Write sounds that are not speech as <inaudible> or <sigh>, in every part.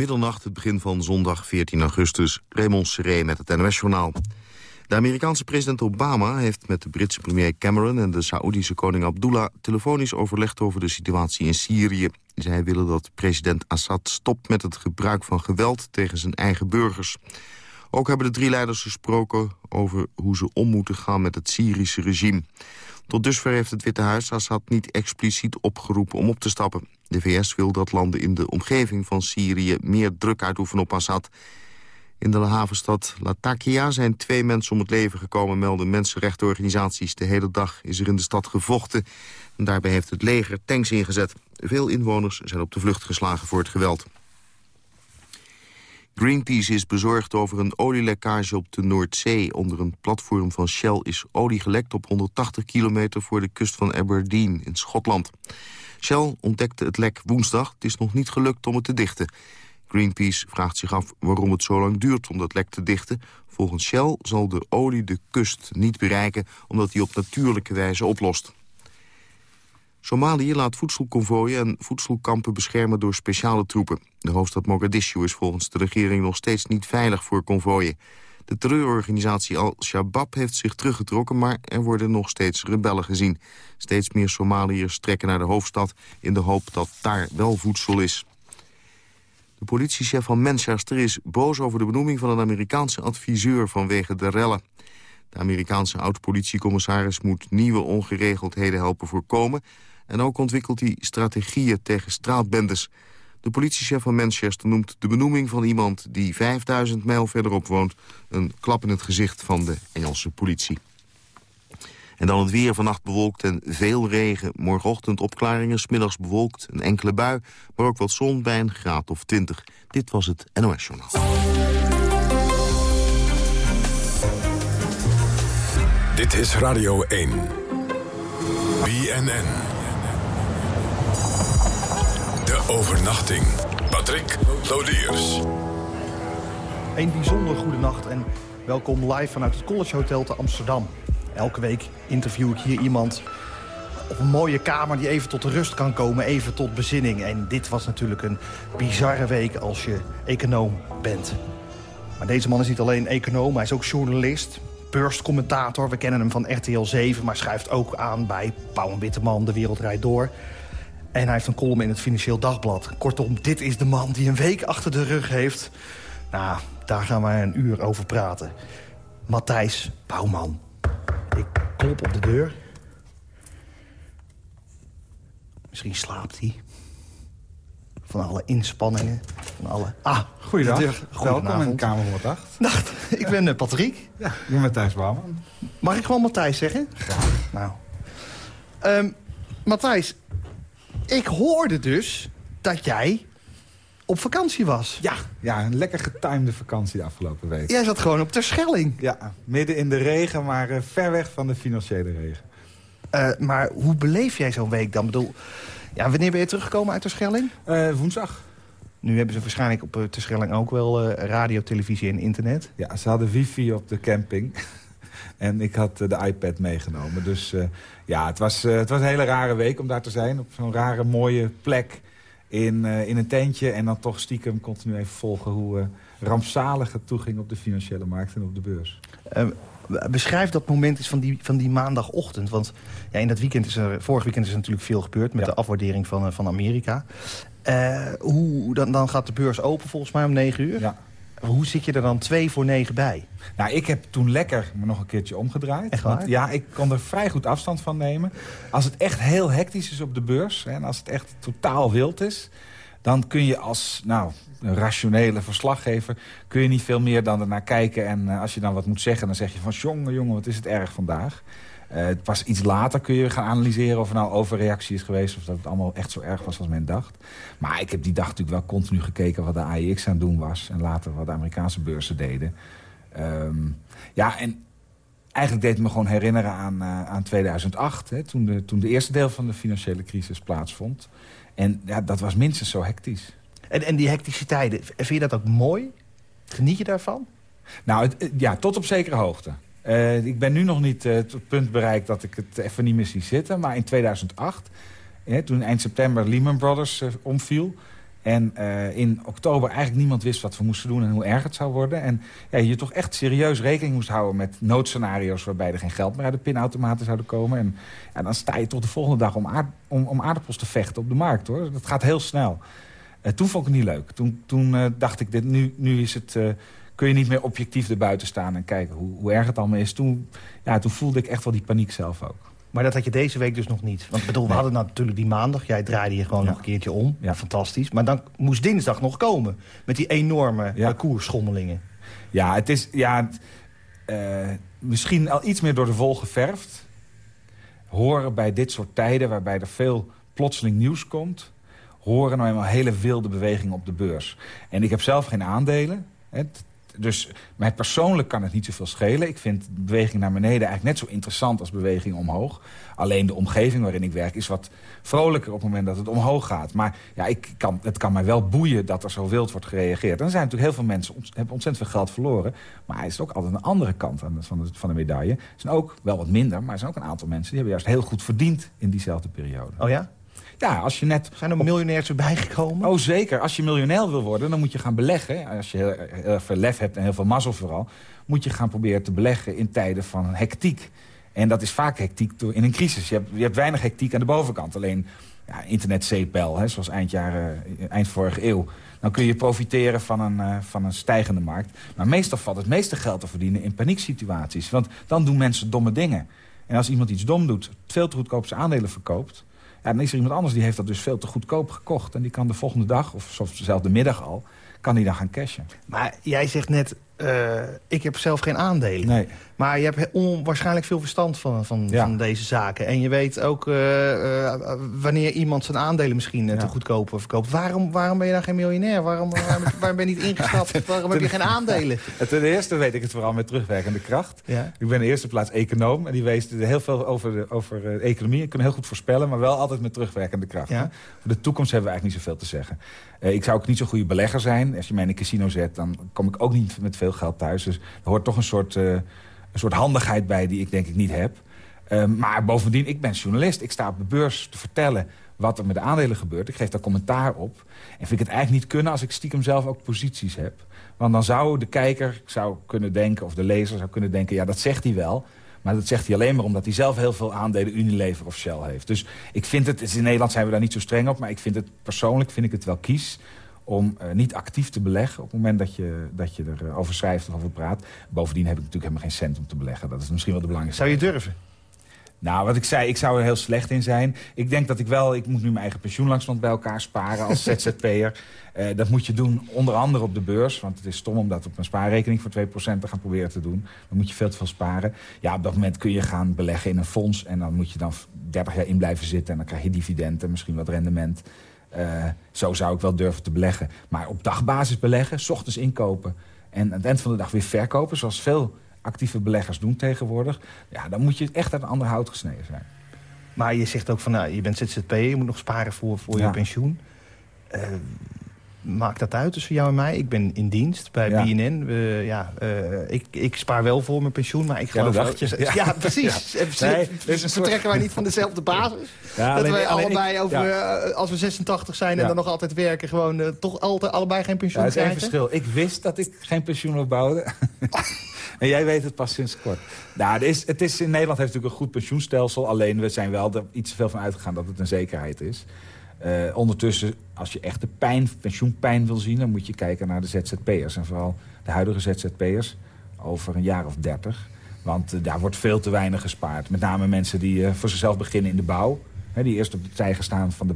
Middernacht, het begin van zondag 14 augustus. Raymond Seré met het NOS-journaal. De Amerikaanse president Obama heeft met de Britse premier Cameron... en de Saoedische koning Abdullah telefonisch overlegd over de situatie in Syrië. Zij willen dat president Assad stopt met het gebruik van geweld tegen zijn eigen burgers. Ook hebben de drie leiders gesproken over hoe ze om moeten gaan met het Syrische regime. Tot dusver heeft het Witte Huis Assad niet expliciet opgeroepen om op te stappen. De VS wil dat landen in de omgeving van Syrië meer druk uitoefenen op Assad. In de havenstad Latakia zijn twee mensen om het leven gekomen... melden mensenrechtenorganisaties. De hele dag is er in de stad gevochten. En daarbij heeft het leger tanks ingezet. Veel inwoners zijn op de vlucht geslagen voor het geweld. Greenpeace is bezorgd over een olielekkage op de Noordzee. Onder een platform van Shell is olie gelekt op 180 kilometer... voor de kust van Aberdeen in Schotland. Shell ontdekte het lek woensdag. Het is nog niet gelukt om het te dichten. Greenpeace vraagt zich af waarom het zo lang duurt om dat lek te dichten. Volgens Shell zal de olie de kust niet bereiken... omdat die op natuurlijke wijze oplost. Somalië laat voedselconvooien en voedselkampen beschermen door speciale troepen. De hoofdstad Mogadishu is volgens de regering nog steeds niet veilig voor konvooien. De terreurorganisatie Al-Shabaab heeft zich teruggetrokken... maar er worden nog steeds rebellen gezien. Steeds meer Somaliërs trekken naar de hoofdstad... in de hoop dat daar wel voedsel is. De politiechef van Manchester is boos over de benoeming van een Amerikaanse adviseur vanwege de rellen. De Amerikaanse oud-politiecommissaris moet nieuwe ongeregeldheden helpen voorkomen... en ook ontwikkelt hij strategieën tegen straatbendes. De politiechef van Manchester noemt de benoeming van iemand die 5000 mijl verderop woont... een klap in het gezicht van de Engelse politie. En dan het weer vannacht bewolkt en veel regen. Morgenochtend opklaringen, smiddags bewolkt, een enkele bui... maar ook wat zon bij een graad of 20. Dit was het NOS Journaal. Dit is Radio 1. BNN. De overnachting. Patrick Lodiers. Een bijzonder goede nacht en welkom live vanuit het College Hotel te Amsterdam. Elke week interview ik hier iemand op een mooie kamer die even tot rust kan komen, even tot bezinning. En dit was natuurlijk een bizarre week als je econoom bent. Maar deze man is niet alleen econoom, hij is ook journalist, beurscommentator. We kennen hem van RTL 7, maar schrijft ook aan bij Pauw en Witteman, De Wereld Rijdt Door. En hij heeft een column in het Financieel Dagblad. Kortom, dit is de man die een week achter de rug heeft. Nou, daar gaan wij een uur over praten. Matthijs Bouwman. Ik klop op de deur. Misschien slaapt hij. Van alle inspanningen. Van alle... Ah, goeiedag. Welkom in. Kamer 108. Nacht, ik ben uh, Patrick. Ja, ik ben Matthijs Bouwman. Mag ik gewoon Matthijs zeggen? Graag. Nou. Ehm, Matthijs, ik hoorde dus dat jij op vakantie was. Ja, ja, een lekker getimede vakantie de afgelopen week. Jij zat gewoon op Terschelling. Ja, midden in de regen, maar eh, ver weg van de financiële regen. Eh, maar hoe beleef jij zo'n week dan? Ik bedoel, ja, wanneer ben je teruggekomen uit Terschelling? Eh, woensdag. Nu hebben ze waarschijnlijk op uh, Terschelling ook wel radio, televisie en internet. Ja, ze hadden wifi op de camping. <laughs> en ik had eh, de iPad meegenomen. Dus eh, ja, het was, eh, het was een hele rare week om daar te zijn. Op zo'n rare, mooie plek in, in een tentje. En dan toch stiekem continu even volgen hoe rampzalig het toeging op de financiële markt en op de beurs. Eh, beschrijf dat moment eens van die, van die maandagochtend. Want ja, in dat weekend is er, vorig weekend is er natuurlijk veel gebeurd... met Ja. de afwaardering van, van Amerika. Hoe, dan, dan gaat de beurs open volgens mij om 9 uur. Ja. Hoe zit je er dan twee voor negen bij? Nou, ik heb toen lekker me nog een keertje omgedraaid. Echt waar? Want ja, ik kon er vrij goed afstand van nemen. Als het echt heel hectisch is op de beurs... Hè, en als het echt totaal wild is... dan kun je als nou, een rationele verslaggever... kun je niet veel meer dan ernaar kijken. En eh, als je dan wat moet zeggen, dan zeg je van... jongen, jongen, wat is het erg vandaag. Eh, pas iets later kun je gaan analyseren of er nou overreactie is geweest... of dat het allemaal echt zo erg was als men dacht. Maar ik heb die dag natuurlijk wel continu gekeken wat de AIX aan het doen was... en later wat de Amerikaanse beurzen deden. Ehm, ja, en eigenlijk deed het me gewoon herinneren aan, eh, aan 2008... Hè, toen, de, toen de eerste deel van de financiële crisis plaatsvond. En ja, dat was minstens zo hectisch. En, en die hectische tijden, vind je dat ook mooi? Geniet je daarvan? Nou, het- ja, tot op zekere hoogte. Eh, ik ben nu nog niet tot het punt bereikt dat ik het even niet meer zie zitten. Maar in 2008, hè, toen eind september Lehman Brothers eh, omviel... En uh, in oktober eigenlijk niemand wist wat we moesten doen en hoe erg het zou worden. En je toch echt serieus rekening moest houden met noodscenario's... waarbij er geen geld meer uit de pinautomaten zouden komen. En ja, dan sta je tot de volgende dag om, om, om aardappels te vechten op de markt. hoor. Dat gaat heel snel. Uh, toen vond ik het niet leuk. Toen, toen uh, dacht ik, dit, nu, nu is het, kun je niet meer objectief erbuiten staan... en kijken hoe, hoe erg het allemaal is. Toen, ja, toen voelde ik echt wel die paniek zelf ook. Maar dat had je deze week dus nog niet. Want bedoel, we hadden natuurlijk die maandag. Jij draaide je gewoon nog een keertje om. Ja. Fantastisch. Maar dan moest dinsdag nog komen. Met die enorme ja. koersschommelingen. Ja, het is ja, uh, misschien al iets meer door de vol geverfd. Horen bij dit soort tijden waarbij er veel plotseling nieuws komt... horen nou eenmaal hele wilde bewegingen op de beurs. En ik heb zelf geen aandelen. Het, dus mij persoonlijk kan het niet zoveel schelen. Ik vind beweging naar beneden eigenlijk net zo interessant als beweging omhoog. Alleen de omgeving waarin ik werk is wat vrolijker op het moment dat het omhoog gaat. Maar ja, ik kan, het kan mij wel boeien dat er zo wild wordt gereageerd. Er zijn natuurlijk heel veel mensen ont, hebben ontzettend veel geld verloren. Maar er is ook altijd een andere kant van de, van de, van de medaille. Er zijn ook wel wat minder, maar er zijn ook een aantal mensen... die hebben juist heel goed verdiend in diezelfde periode. Oh ja? Ja, als je net... Zijn er op... miljonairs erbij gekomen? Oh, zeker. Als je miljonair wil worden, dan moet je gaan beleggen. Als je heel veel lef hebt en heel veel mazzel vooral... moet je gaan proberen te beleggen in tijden van hectiek. En dat is vaak hectiek in een crisis. Je hebt, je hebt weinig hectiek aan de bovenkant. Alleen ja, internet zeepbel, zoals eind, jaren, eind vorige eeuw. Dan kun je profiteren van een, uh, van een stijgende markt. Maar meestal valt het meeste geld te verdienen in panieksituaties. Want dan doen mensen domme dingen. En als iemand iets dom doet, veel te goedkoop zijn aandelen verkoopt... Ja, dan is er iemand anders die heeft dat dus veel te goedkoop gekocht. En die kan de volgende dag, of zelfs de middag al, kan die dan gaan cashen. Maar jij zegt net, uh, ik heb zelf geen aandelen. Nee. Maar je hebt onwaarschijnlijk veel verstand van, van, ja. van deze zaken. En je weet ook uh, uh, wanneer iemand zijn aandelen misschien ja. te goedkoop verkoopt. Waarom, waarom ben je dan geen miljonair? Waarom, waarom, waarom ben je niet ingestapt? <laughs> Waarom heb je geen aandelen? <laughs> Ten eerste weet ik het vooral met terugwerkende kracht. Ik ben in de eerste plaats econoom. En die wees heel veel over, de, over de economie. Ik kan heel goed voorspellen, maar wel altijd met terugwerkende kracht. Voor de toekomst hebben we eigenlijk niet zoveel te zeggen. Ik zou ook niet zo'n goede belegger zijn. Als je mij in een casino zet, dan kom ik ook niet met veel geld thuis. Dus er hoort toch een soort een soort handigheid bij die ik denk ik niet heb. Uh, maar bovendien, ik ben journalist. Ik sta op de beurs te vertellen wat er met de aandelen gebeurt. Ik geef daar commentaar op. En vind ik het eigenlijk niet kunnen als ik stiekem zelf ook posities heb. Want dan zou de kijker zou kunnen denken, of de lezer zou kunnen denken... ja, dat zegt hij wel. Maar dat zegt hij alleen maar omdat hij zelf heel veel aandelen Unilever of Shell heeft. Dus ik vind het, in Nederland zijn we daar niet zo streng op... maar ik vind het persoonlijk vind ik het wel kies om uh, niet actief te beleggen op het moment dat je, dat je erover schrijft of over praat. Bovendien heb ik natuurlijk helemaal geen cent om te beleggen. Dat is misschien wel de belangrijkste. Zou je durven? Nou, wat ik zei, ik zou er heel slecht in zijn. Ik denk dat ik wel, ik moet nu mijn eigen pensioenlangstand bij elkaar sparen als <laughs> ZZP'er. Uh, dat moet je doen onder andere op de beurs. Want het is stom om dat op een spaarrekening voor 2% te gaan proberen te doen. Dan moet je veel te veel sparen. Ja, op dat moment kun je gaan beleggen in een fonds. En dan moet je dan 30 jaar in blijven zitten. En dan krijg je dividenden, misschien wat rendement. Uh, zo zou ik wel durven te beleggen. Maar op dagbasis beleggen, s ochtends inkopen... en aan het eind van de dag weer verkopen... zoals veel actieve beleggers doen tegenwoordig... ja, dan moet je echt uit een ander hout gesneden zijn. Maar je zegt ook van, nou, je bent ZZP, je moet nog sparen voor, voor ja. je pensioen. Uh, maakt dat uit tussen jou en mij? Ik ben in dienst bij ja. BNN. Uh, ja, uh, ik, ik spaar wel voor mijn pensioen, maar ik geloof... Ja, dat dacht je. Ja, ja precies. Ja. Nee, dus vertrekken wij niet van dezelfde basis? <laughs> dat alleen, wij allebei, ik, over, als we 86 zijn en dan nog altijd werken... gewoon toch altijd allebei geen pensioen ja, krijgen? Dat is een verschil. Ik wist dat ik geen pensioen opbouwde. <laughs> en jij weet het pas sinds kort. Nou, het is, het is, in Nederland heeft natuurlijk een goed pensioenstelsel. Alleen we zijn wel er iets te veel van uitgegaan dat het een zekerheid is. Uh, ondertussen, als je echt de pijn, pensioenpijn wil zien... dan moet je kijken naar de ZZP'ers. En vooral de huidige ZZP'ers over een jaar of dertig. Want uh, daar wordt veel te weinig gespaard. Met name mensen die uh, voor zichzelf beginnen in de bouw. Hè, die eerst op de tijger staan van de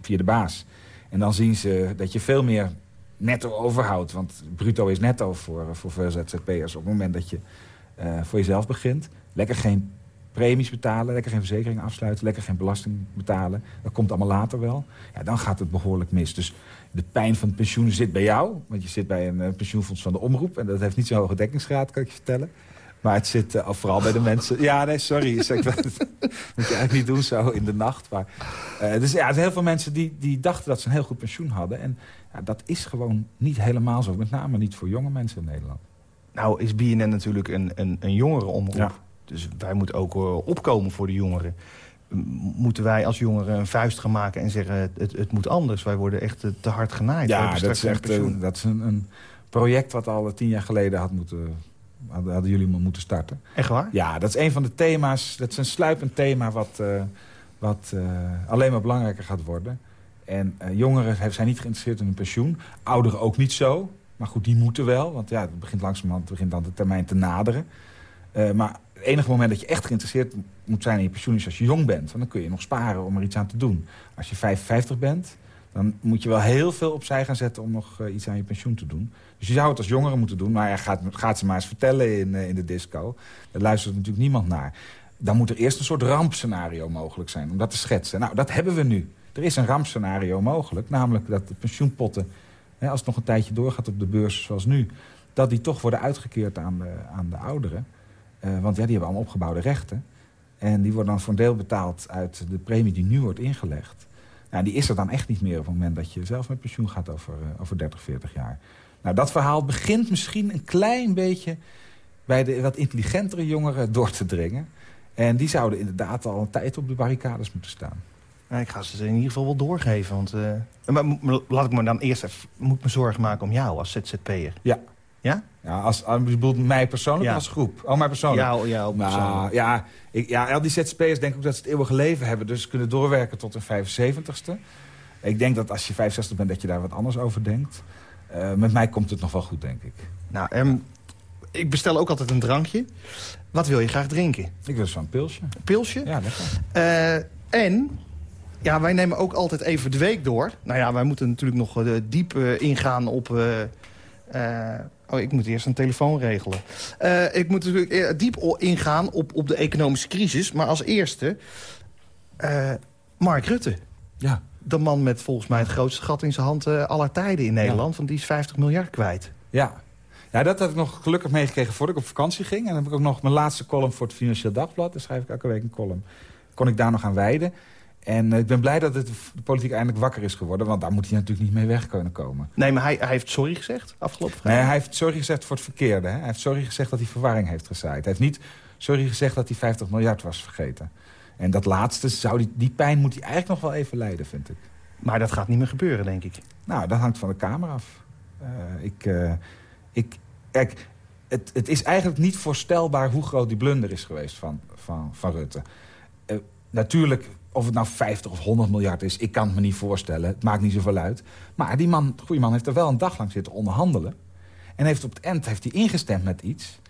via de baas. En dan zien ze dat je veel meer netto overhoudt. Want bruto is netto voor, voor veel ZZP'ers. Op het moment dat je voor jezelf begint. Lekker geen premies betalen, lekker geen verzekering afsluiten... lekker geen belasting betalen. Dat komt allemaal later wel. Ja, dan gaat het behoorlijk mis. Dus de pijn van het pensioen zit bij jou. Want je zit bij een uh, pensioenfonds van de omroep. En dat heeft niet zo'n hoge dekkingsgraad, kan ik je vertellen. Maar het zit uh, vooral bij de <laughs> mensen... Ja, nee, sorry. Zeg, dat <laughs> moet je eigenlijk niet doen zo in de nacht. Maar, uh, dus ja, er zijn heel veel mensen die, die dachten dat ze een heel goed pensioen hadden. En ja, dat is gewoon niet helemaal zo. Met name niet voor jonge mensen in Nederland. Nou is BNN natuurlijk een, een, een jongere omroep. Ja. Dus wij moeten ook uh, opkomen voor de jongeren. moeten wij als jongeren een vuist gaan maken en zeggen... het, het moet anders, wij worden echt te hard genaaid. Ja, dat is echt een, pensioen. dat is een, een project wat al tien jaar geleden had moeten, hadden, hadden jullie maar moeten starten. Echt waar? Ja, dat is een van de thema's. Dat is een sluipend thema wat, eh, wat eh, alleen maar belangrijker gaat worden. En eh, jongeren zijn niet geïnteresseerd in een pensioen. Ouderen ook niet zo. Maar goed, die moeten wel. Want ja, het begint langzamerhand begint dan de termijn te naderen. Maar het enige moment dat je echt geïnteresseerd moet zijn in je pensioen... is als je jong bent. Want dan kun je nog sparen om er iets aan te doen. Als je 55 bent, dan moet je wel heel veel opzij gaan zetten... om nog iets aan je pensioen te doen. Dus je zou het als jongere moeten doen. Maar ja, gaat, gaat ze maar eens vertellen in, eh, in de disco. Daar luistert natuurlijk niemand naar. Dan moet er eerst een soort rampscenario mogelijk zijn om dat te schetsen. Nou, dat hebben we nu. Er is een rampscenario mogelijk. Namelijk dat de pensioenpotten, hè, als het nog een tijdje doorgaat op de beurs zoals nu... dat die toch worden uitgekeerd aan de, aan de ouderen. Eh, want ja, die hebben allemaal opgebouwde rechten. En die worden dan voor een deel betaald uit de premie die nu wordt ingelegd. Nou, die is er dan echt niet meer op het moment dat je zelf met pensioen gaat over, eh, over 30, 40 jaar. Nou, dat verhaal begint misschien een klein beetje bij de wat intelligentere jongeren door te dringen. En die zouden inderdaad al een tijd op de barricades moeten staan. Nou, ik ga ze in ieder geval wel doorgeven. Want, eh, maar, maar laat ik me dan eerst even moet ik me zorgen maken om jou als ZZP'er. Ja. Ja? Ja, als, als, bedoelt mij persoonlijk Ja. als groep? Oh, mij persoonlijk. Jou, jou Nou, ja, ik, ja, al die ZZP'ers denken ook dat ze het eeuwige leven hebben. Dus kunnen doorwerken tot hun 75ste. Ik denk dat als je 65 bent, dat je daar wat anders over denkt. Eh, met mij komt het nog wel goed, denk ik. Nou, ehm, ik bestel ook altijd een drankje. Wat wil je graag drinken? Ik wil zo'n pilsje. Een pilsje? Ja, lekker. Eh, en ja, wij nemen ook altijd even de week door. Nou ja, wij moeten natuurlijk nog eh, diep ingaan op... oh, ik moet eerst een telefoon regelen. Ik moet natuurlijk diep ingaan op, op de economische crisis. Maar als eerste... Mark Rutte. Ja, De man met volgens mij het grootste gat in zijn hand eh, aller tijden in Nederland. Want die is 50 miljard kwijt. ja. Ja, dat had ik nog gelukkig meegekregen voordat ik op vakantie ging. En dan heb ik ook nog mijn laatste column voor het Financieel Dagblad. Daar schrijf ik elke week een column. Kon ik daar nog aan wijden. En eh, ik ben blij dat het, de politiek eindelijk wakker is geworden. Want daar moet hij natuurlijk niet mee weg kunnen komen. Nee, maar hij, hij heeft sorry gezegd afgelopen Nee, vrijdag. hij heeft sorry gezegd voor het verkeerde. Hè? Hij heeft sorry gezegd dat hij verwarring heeft gezaaid. Hij heeft niet sorry gezegd dat hij 50 miljard was vergeten. En dat laatste, zou die, die pijn moet hij eigenlijk nog wel even lijden, vind ik. Maar dat gaat niet meer gebeuren, denk ik. Nou, dat hangt van de Kamer af. Eh, ik, eh, ik, kijk, het, het is eigenlijk niet voorstelbaar hoe groot die blunder is geweest van, van, van Rutte. Eh, natuurlijk, of het nou 50 of 100 miljard is, ik kan het me niet voorstellen. Het maakt niet zoveel uit. Maar die man, de goede man heeft er wel een dag lang zitten onderhandelen. En heeft op het eind heeft hij ingestemd met iets.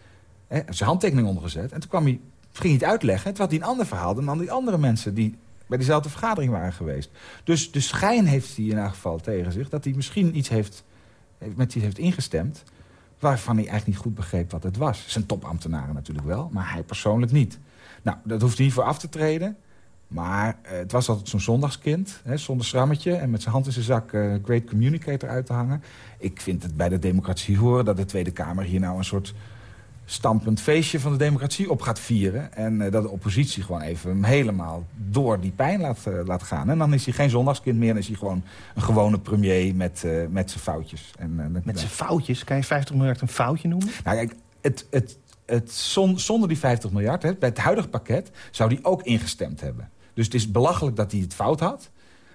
Hè, zijn handtekening ondergezet. En toen kwam hij, ging hij het uitleggen. En toen had hij een ander verhaal dan die andere mensen... die bij diezelfde vergadering waren geweest. Dus de schijn heeft hij in elk geval tegen zich... dat hij misschien iets heeft, met iets heeft ingestemd... waarvan hij eigenlijk niet goed begreep wat het was. Zijn topambtenaren natuurlijk wel, maar hij persoonlijk niet. Nou, dat hoeft hij niet voor af te treden. Maar eh, het was altijd zo'n zondagskind, hè, zonder schrammetje... en met zijn hand in zijn zak eh, Great Communicator uit te hangen. Ik vind het bij de democratie horen dat de Tweede Kamer hier nou een soort stampend feestje van de democratie op gaat vieren. En eh, dat de oppositie gewoon even hem helemaal door die pijn laat, laat gaan. En dan is hij geen zondagskind meer, dan is hij gewoon een gewone premier met, eh, met zijn foutjes. En, Met zijn foutjes. Kan je 50 miljard een foutje noemen? nou, kijk, het, het, het, zon- zonder die 50 miljard, hè, bij het huidige pakket, zou die ook ingestemd hebben. Dus het is belachelijk dat hij het fout had.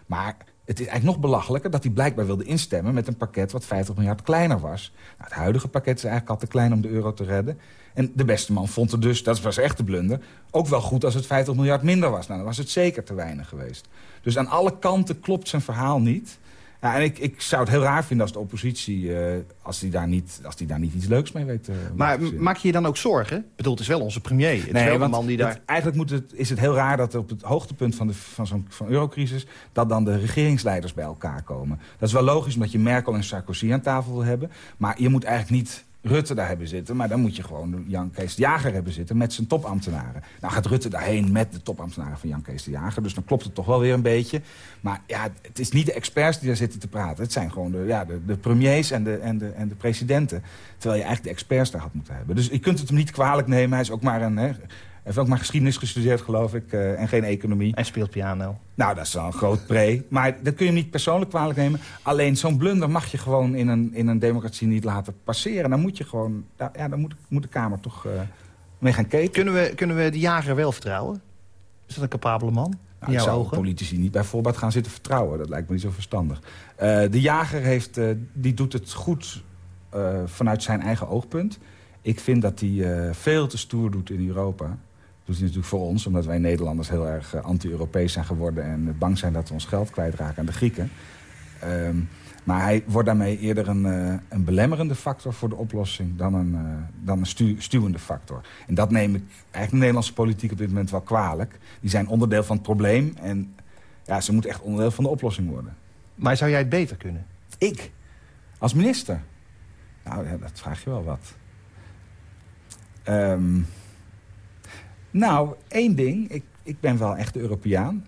Maar het is eigenlijk nog belachelijker dat hij blijkbaar wilde instemmen... met een pakket wat 50 miljard kleiner was. Nou, het huidige pakket is eigenlijk al te klein om de euro te redden. En de beste man vond het dus, dat was echt de blunder... ook wel goed als het 50 miljard minder was. Nou, dan was het zeker te weinig geweest. Dus aan alle kanten klopt zijn verhaal niet... Ja, en ik, ik zou het heel raar vinden als de oppositie... eh, als, die daar niet, als die daar niet iets leuks mee weet te Maar maak je je dan ook zorgen? Ik bedoel, het is wel onze premier. Het is wel de want man die het- daar... eigenlijk moet het, is het heel raar dat op het hoogtepunt van de van zo'n van eurocrisis... dat dan de regeringsleiders bij elkaar komen. Dat is wel logisch omdat je Merkel en Sarkozy aan tafel wil hebben. Maar je moet eigenlijk niet Rutte daar hebben zitten... maar dan moet je gewoon Jan Kees de Jager hebben zitten met zijn topambtenaren. Nou gaat Rutte daarheen met de topambtenaren van Jan Kees de Jager... dus dan klopt het toch wel weer een beetje. Maar ja, het is niet de experts die daar zitten te praten. Het zijn gewoon de, ja, de, de premiers en de, en, de, en de presidenten. Terwijl je eigenlijk de experts daar had moeten hebben. Dus je kunt het hem niet kwalijk nemen. Hij is ook maar een... Hè, heeft ook maar geschiedenis gestudeerd, geloof ik, eh, en geen economie. En speelt piano. Nou, dat is wel een groot pre. Maar dat kun je hem niet persoonlijk kwalijk nemen. Alleen zo'n blunder mag je gewoon in een, in een democratie niet laten passeren. Dan moet je gewoon... Ja, dan moet, moet de Kamer toch eh, mee gaan keten. Kunnen we, kunnen we de jager wel vertrouwen? Is dat een capabele man? Nou, ik zou politici niet bij voorbaat gaan zitten vertrouwen. Dat lijkt me niet zo verstandig. Uh, de jager heeft, uh, die doet het goed uh, vanuit zijn eigen oogpunt. Ik vind dat hij veel te stoer doet in Europa. Dat doet hij natuurlijk voor ons, omdat wij Nederlanders heel erg anti-Europees zijn geworden... en bang zijn dat we ons geld kwijtraken aan de Grieken. Ehm, maar hij wordt daarmee eerder een, uh, een belemmerende factor voor de oplossing... dan een, uh, dan een stu stuwende factor. En dat neem ik eigenlijk de Nederlandse politiek op dit moment wel kwalijk. Die zijn onderdeel van het probleem en ja, ze moeten echt onderdeel van de oplossing worden. Maar zou jij het beter kunnen? Ik? Als minister? Nou, ja, dat vraag je wel wat. Um, nou, één ding. Ik, ik ben wel echt Europeaan.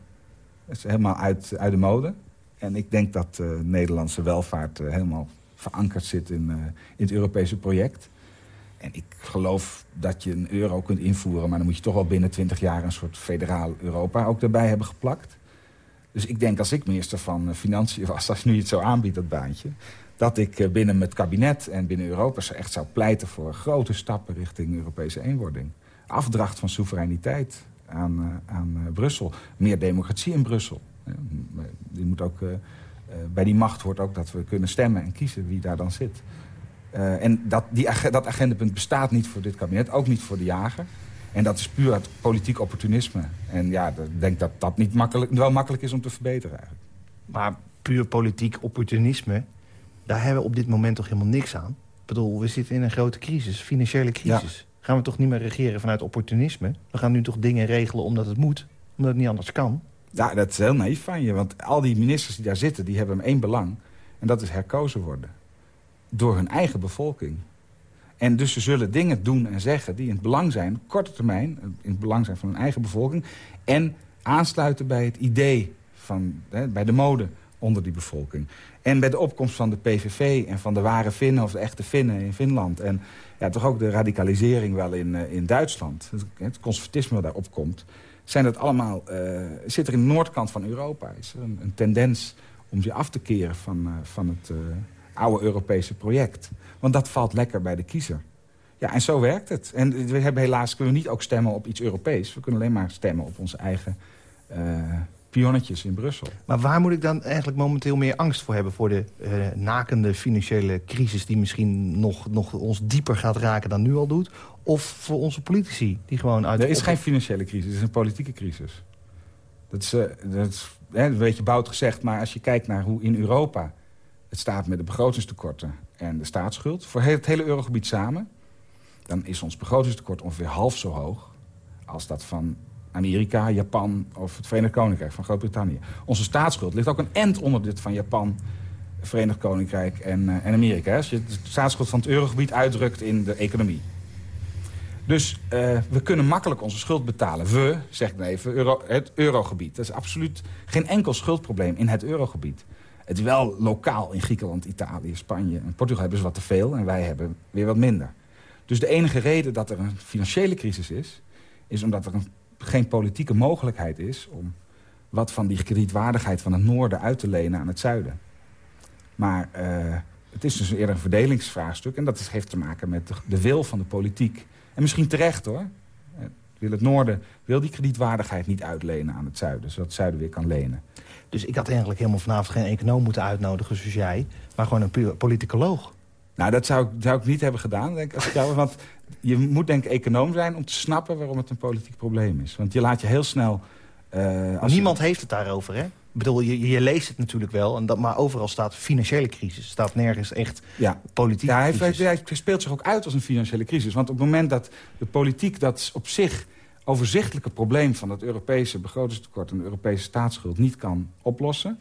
Dat is helemaal uit, uit de mode. En ik denk dat uh, Nederlandse welvaart uh, helemaal verankerd zit in, uh, in het Europese project. En ik geloof dat je een euro kunt invoeren... maar dan moet je toch wel binnen 20 jaar een soort federaal Europa ook erbij hebben geplakt. Dus ik denk als ik minister van Financiën was, <laughs> als nu het zo aanbiedt, dat baantje... dat ik binnen het kabinet en binnen Europa echt zou pleiten voor grote stappen richting Europese eenwording. Afdracht van soevereiniteit aan, aan Brussel. Meer democratie in Brussel. Die moet ook, uh, bij die macht hoort ook dat we kunnen stemmen en kiezen wie daar dan zit. En dat, die, dat agendapunt bestaat niet voor dit kabinet, ook niet voor de jager. En dat is puur het politiek opportunisme. En ja, ik denk dat dat niet makkelijk, wel makkelijk is om te verbeteren eigenlijk. Maar puur politiek opportunisme, daar hebben we op dit moment toch helemaal niks aan? Ik bedoel, we zitten in een grote crisis, financiële crisis. Ja. Gaan we toch niet meer regeren vanuit opportunisme? We gaan nu toch dingen regelen omdat het moet, omdat het niet anders kan? Ja, dat is heel naïef van je. Want al die ministers die daar zitten, die hebben één belang. En dat is herkozen worden. Door hun eigen bevolking. En dus ze zullen dingen doen en zeggen die in het belang zijn, korte termijn, in het belang zijn van hun eigen bevolking. En aansluiten bij het idee, van, hè, bij de mode onder die bevolking. En bij de opkomst van de PVV en van de ware Finnen of de echte Finnen in Finland. En ja, toch ook de radicalisering wel in, uh, in Duitsland. Het, het conservatisme daar opkomt zijn dat allemaal, uh, zit er in de noordkant van Europa... is er een, een tendens om zich af te keren van, uh, van het oude Europese project. Want dat valt lekker bij de kiezer. Ja, en zo werkt het. En we hebben helaas kunnen we niet ook stemmen op iets Europees. We kunnen alleen maar stemmen op onze eigen pionnetjes in Brussel. Maar waar moet ik dan eigenlijk momenteel meer angst voor hebben... voor de uh, nakende financiële crisis die misschien nog, nog ons dieper gaat raken dan nu al doet? Of voor onze politici die gewoon uit... Er is geen financiële crisis, het is een politieke crisis. Dat is, uh, dat is hè, een beetje bout gezegd, maar als je kijkt naar hoe in Europa... het staat met de begrotingstekorten en de staatsschuld... voor het hele eurogebied samen... dan is ons begrotingstekort ongeveer half zo hoog... als dat van Amerika, Japan of het Verenigd Koninkrijk van Groot-Brittannië. Onze staatsschuld ligt ook een end onder dit van Japan, Verenigd Koninkrijk en, uh, en Amerika. Als je de staatsschuld van het eurogebied uitdrukt in de economie. Dus uh, we kunnen makkelijk onze schuld betalen. We, zeg ik even, euro, het eurogebied. Dat is absoluut geen enkel schuldprobleem in het eurogebied. Het is wel lokaal in Griekenland, Italië, Spanje en Portugal hebben ze wat te veel... en wij hebben weer wat minder. Dus de enige reden dat er een financiële crisis is... is omdat er een geen politieke mogelijkheid is... om wat van die kredietwaardigheid van het noorden uit te lenen aan het zuiden. Maar uh, het is dus eerder een verdelingsvraagstuk... en dat heeft te maken met de, de, wil van de politiek. En misschien terecht, hoor. Eh, wil het noorden wil die kredietwaardigheid niet uitlenen aan het zuiden... zodat het zuiden weer kan lenen. Dus ik had eigenlijk helemaal vanavond geen econoom moeten uitnodigen zoals jij... maar gewoon een politicoloog. Nou, dat zou, zou ik niet hebben gedaan, denk ik. Als ik jou, want je moet denk ik econoom zijn om te snappen waarom het een politiek probleem is. Want je laat je heel snel... Uh, Niemand heeft het daarover, hè? Ik bedoel, je, je leest het natuurlijk wel, en dat, maar overal staat financiële crisis. staat nergens echt ja. politieke ja, hij, hij, speelt zich ook uit als een financiële crisis. Want op het moment dat de politiek dat op zich overzichtelijke probleem... van het Europese begrotingstekort en de Europese staatsschuld niet kan oplossen...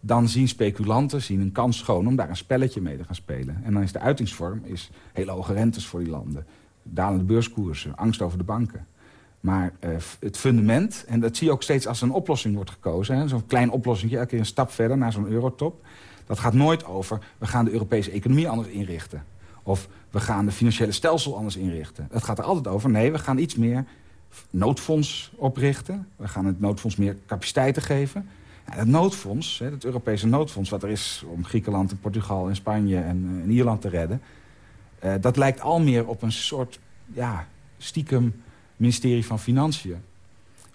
dan zien speculanten zien een kans schoon om daar een spelletje mee te gaan spelen. En dan is de uitingsvorm is hele hoge rentes voor die landen dalende beurskoersen, angst over de banken. Maar uh, het fundament, en dat zie je ook steeds als een oplossing wordt gekozen... zo'n klein oplossing, elke keer een stap verder naar zo'n eurotop... dat gaat nooit over, we gaan de Europese economie anders inrichten. Of we gaan de financiële stelsel anders inrichten. Het gaat er altijd over, nee, we gaan iets meer noodfonds oprichten. We gaan het noodfonds meer capaciteiten geven. Het noodfonds, het Europese noodfonds wat er is... om Griekenland en Portugal en Spanje en, en Ierland te redden... Uh, dat lijkt al meer op een soort ja, stiekem ministerie van Financiën.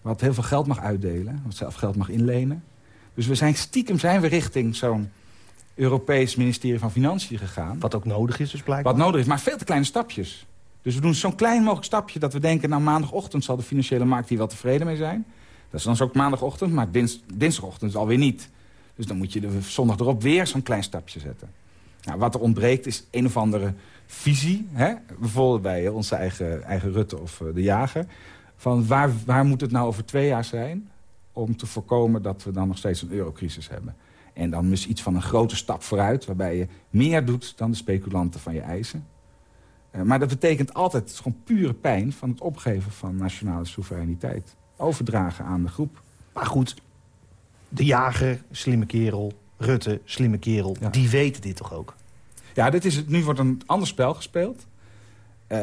Wat heel veel geld mag uitdelen. Wat zelf geld mag inlenen. Dus we zijn stiekem zijn we richting zo'n Europees ministerie van Financiën gegaan. Wat ook nodig is dus blijkbaar. Wat nodig is, maar veel te kleine stapjes. Dus we doen zo'n klein mogelijk stapje dat we denken... nou, maandagochtend zal de financiële markt hier wel tevreden mee zijn. Dat is dan ook maandagochtend, maar dins, dinsdagochtend alweer niet. Dus dan moet je de zondag erop weer zo'n klein stapje zetten. Nou, wat er ontbreekt is een of andere visie. Hè? Bijvoorbeeld bij onze eigen, eigen Rutte of uh, de Jager. Van waar, waar moet het nou over twee jaar zijn... om te voorkomen dat we dan nog steeds een eurocrisis hebben. En dan is iets van een grote stap vooruit... waarbij je meer doet dan de speculanten van je eisen. Uh, maar dat betekent altijd gewoon pure pijn... van het opgeven van nationale soevereiniteit. Overdragen aan de groep. Maar goed, de jager, slimme kerel, Rutte, slimme kerel, ja. die weten dit toch ook? Ja, dit is het, nu wordt een ander spel gespeeld. Uh,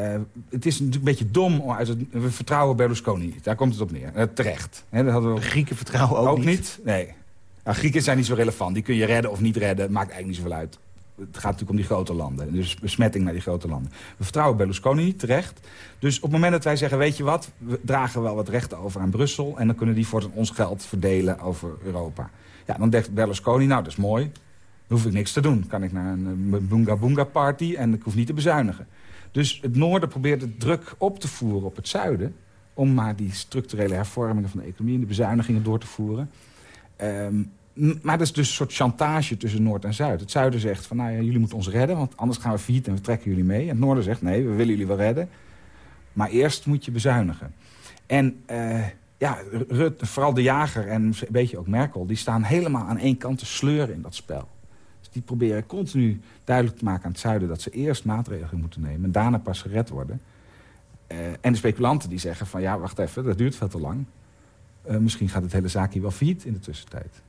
het is natuurlijk een beetje dom. Uit het, we vertrouwen Berlusconi. Daar komt het op neer. Uh, terecht. He, dat hadden we... De Grieken vertrouwen ook, ook niet. niet. Nee. Nou, Grieken zijn niet zo relevant. Die kun je redden of niet redden. Maakt eigenlijk niet zoveel uit. Het gaat natuurlijk om die grote landen. Dus besmetting naar die grote landen. We vertrouwen Berlusconi niet, terecht. Dus op het moment dat wij zeggen, weet je wat... we dragen wel wat rechten over aan Brussel... en dan kunnen die voor ons geld verdelen over Europa. Ja, dan denkt Berlusconi, nou, dat is mooi. Dan hoef ik niks te doen. Kan ik naar een Boonga Boonga party en ik hoef niet te bezuinigen. Dus het noorden probeert de druk op te voeren op het zuiden... om maar die structurele hervormingen van de economie... en de bezuinigingen door te voeren. Um, maar dat is dus een soort chantage tussen Noord en Zuid. Het zuiden zegt van, nou ja, jullie moeten ons redden... want anders gaan we failliet en we trekken jullie mee. En het noorden zegt, nee, we willen jullie wel redden. Maar eerst moet je bezuinigen. En uh, ja, Rut, vooral de jager en een beetje ook Merkel... die staan helemaal aan één kant te sleuren in dat spel. Dus die proberen continu duidelijk te maken aan het zuiden... dat ze eerst maatregelen moeten nemen en daarna pas gered worden. Uh, en de speculanten die zeggen van, ja, wacht even, dat duurt veel te lang. Uh, misschien gaat het hele zaakje wel failliet in de tussentijd.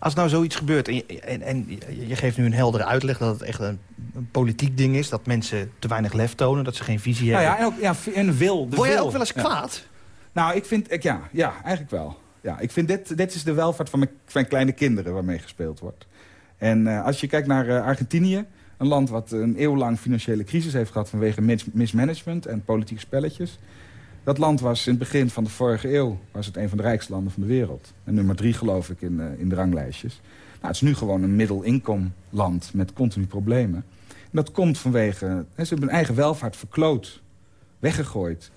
Als nou zoiets gebeurt en je, en, en je geeft nu een heldere uitleg... dat het echt een, een, politiek ding is, dat mensen te weinig lef tonen... dat ze geen visie nou hebben. Ja, en, ook, ja, en wil. Word jij wil. ook wel eens kwaad? Nou, ik vind, ik, ja, ja, eigenlijk wel. Ja, ik vind dit, dit is de welvaart van mijn, van kleine kinderen waarmee gespeeld wordt. En uh, als je kijkt naar uh, Argentinië... een land wat een eeuw lang financiële crisis heeft gehad... vanwege mis mismanagement en politieke spelletjes... Dat land was in het begin van de vorige eeuw was het een van de rijkste landen van de wereld. En nummer drie geloof ik in, uh, in de ranglijstjes. Nou, het is nu gewoon een middelinkomland met continu problemen. En dat komt vanwege... Hè, ze hebben hun eigen welvaart verkloot, weggegooid...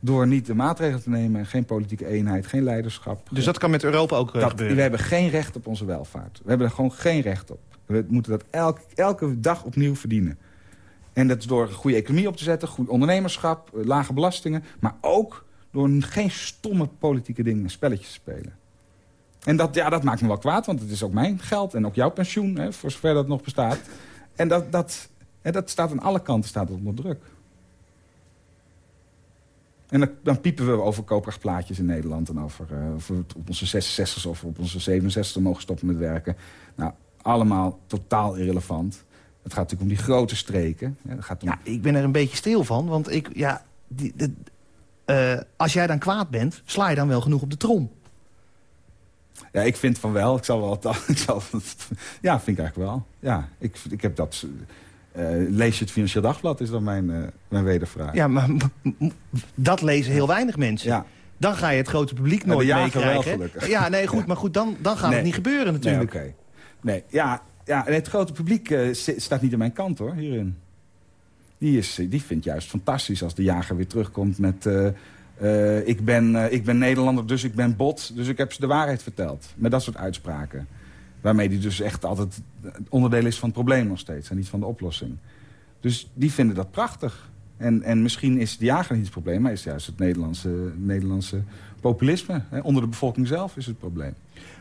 door niet de maatregelen te nemen, geen politieke eenheid, geen leiderschap. Dus dat kan met Europa ook dat, gebeuren? We hebben geen recht op onze welvaart. We hebben er gewoon geen recht op. We moeten dat elk, elke dag opnieuw verdienen. En dat is door een goede economie op te zetten, goed ondernemerschap, lage belastingen. Maar ook door geen stomme politieke dingen, spelletjes te spelen. En dat, ja, dat maakt me wel kwaad, want het is ook mijn geld en ook jouw pensioen, hè, voor zover dat nog bestaat. En dat, dat, hè, dat staat aan alle kanten staat onder druk. En dan, piepen we over koopkrachtplaatjes in Nederland... en over, uh, of op onze 66 of op onze 67 mogen stoppen met werken. Nou, allemaal totaal irrelevant. Het gaat natuurlijk om die grote streken. Het gaat om... Ja, ik ben er een beetje stil van, want ik, ja, die, de, uh, als jij dan kwaad bent, sla je dan wel genoeg op de trom? Ja, ik vind van wel. Ik zal wel... <laughs> Ik zal, ja, vind ik eigenlijk wel. Ja, ik, ik heb dat... Uh, lees je het Financieel Dagblad, is dan mijn, uh, mijn wedervraag. Ja, maar dat lezen heel weinig mensen. Ja. Dan ga je het grote publiek nooit ja, meekrijgen. Ja, nee, goed, ja. maar goed, dan, dan gaat nee. het niet gebeuren natuurlijk. Nee, okay. nee. ja, ja, het grote publiek uh, staat niet aan mijn kant, hoor, hierin. Die, is, die vindt juist fantastisch als de jager weer terugkomt met... Uh, ik, ben, ik ben Nederlander, dus ik ben bot, dus ik heb ze de waarheid verteld. Met dat soort uitspraken. Waarmee die dus echt altijd onderdeel is van het probleem nog steeds... en niet van de oplossing. Dus die vinden dat prachtig. En, en misschien is de jager niet het probleem... maar is juist het Nederlandse, Nederlandse populisme. Hè? Onder de bevolking zelf is het probleem.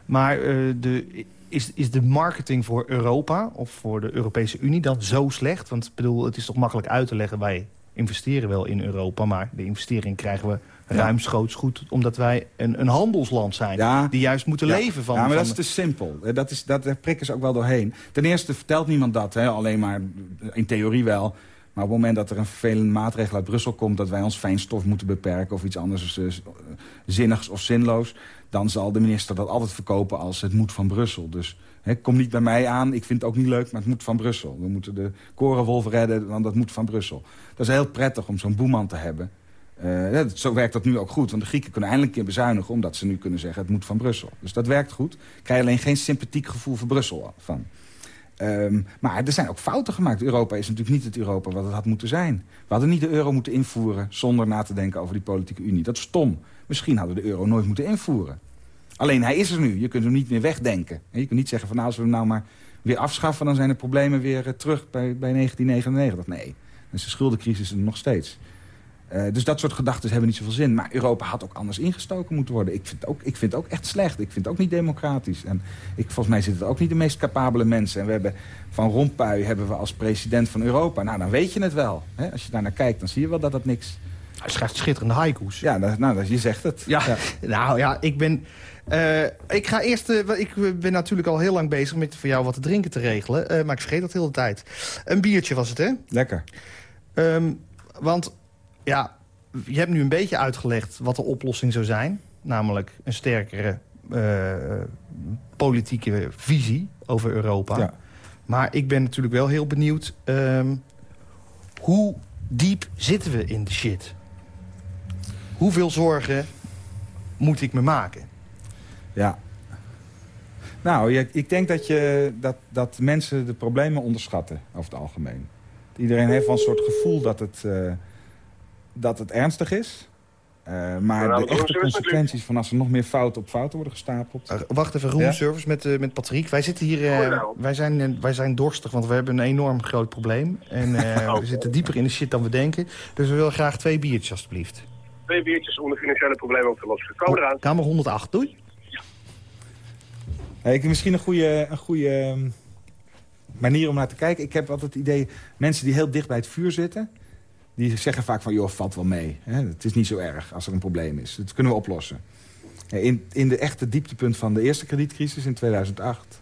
Maar de, is, is de marketing voor Europa of voor de Europese Unie dan zo slecht? Want ik bedoel, het is toch makkelijk uit te leggen... wij investeren wel in Europa, maar de investering krijgen we ruimschoots goed... omdat wij een, een handelsland zijn ja. die juist moeten ja. leven van... Ja, maar van dat is te simpel. Dat, is, dat daar prikken ze ook wel doorheen. Ten eerste vertelt niemand dat, hè? alleen maar in theorie wel... Maar op het moment dat er een vervelende maatregel uit Brussel komt... dat wij ons fijnstof moeten beperken of iets anders uh, zinnigs of zinloos... dan zal de minister dat altijd verkopen als het moet van Brussel. Dus kom niet bij mij aan, ik vind het ook niet leuk, maar het moet van Brussel. We moeten de korenwolf redden, want dat moet van Brussel. Dat is heel prettig om zo'n boeman te hebben... Uh, zo werkt dat nu ook goed, want de Grieken kunnen eindelijk een keer bezuinigen... omdat ze nu kunnen zeggen, het moet van Brussel. Dus dat werkt goed. Ik krijg alleen geen sympathiek gevoel voor Brussel van. Um, maar er zijn ook fouten gemaakt. Europa is natuurlijk niet het Europa wat het had moeten zijn. We hadden niet de euro moeten invoeren zonder na te denken over die politieke unie. Dat is stom. Misschien hadden we de euro nooit moeten invoeren. Alleen hij is er nu. Je kunt hem niet meer wegdenken. Je kunt niet zeggen van nou, als we hem nou maar weer afschaffen... dan zijn de problemen weer eh, terug bij, bij 1999. Nee, is de schuldencrisis er nog steeds. Uh, dus dat soort gedachten hebben niet zoveel zin. Maar Europa had ook anders ingestoken moeten worden. Ik vind, ook, ik vind het ook echt slecht. Ik vind het ook niet democratisch. En ik, volgens mij zitten er ook niet de meest capabele mensen. En we hebben Van Rompuy hebben we als president van Europa. Nou, dan weet je het wel. Hè? Als je daar naar kijkt, dan zie je wel dat dat niks... Hij schrijft schitterende haiku's. Ja, dat, nou, je zegt het. Ja, nou ja, ik ben... Uh, ik ga eerst, uh, ik ben natuurlijk al heel lang bezig met voor jou wat te drinken te regelen. Maar ik vergeet dat de hele tijd. Een biertje was het, hè? Lekker. Um, want ja, je hebt nu een beetje uitgelegd wat de oplossing zou zijn. Namelijk een sterkere uh, politieke visie over Europa. Ja. Maar ik ben natuurlijk wel heel benieuwd... Um, hoe diep zitten we in de shit? Hoeveel zorgen moet ik me maken? Ja. Nou, ik denk dat, je, dat, dat mensen de problemen onderschatten over het algemeen. Iedereen heeft wel een soort gevoel dat het... Uh, dat het ernstig is. Uh, maar nou, de echte consequenties van als er nog meer fouten op fouten worden gestapeld... Uh, wacht even, roomservice ja? met, uh, met Patrick. Wij zitten hier, nou. wij, zijn, wij zijn dorstig, want we hebben een enorm groot probleem. En <laughs> oh. we zitten dieper in de shit dan we denken. Dus we willen graag twee biertjes, alstublieft. Twee biertjes om de financiële problemen op te lossen. Kom eraan. Kamer 108, doei. Ja. Hey, ik heb misschien een goede, een goede ehm, manier om naar te kijken. Ik heb altijd het idee, mensen die heel dicht bij het vuur zitten die zeggen vaak van, joh, valt wel mee. Hè? Het is niet zo erg als er een probleem is. Dat kunnen we oplossen. In, in de echte dieptepunt van de eerste kredietcrisis in 2008...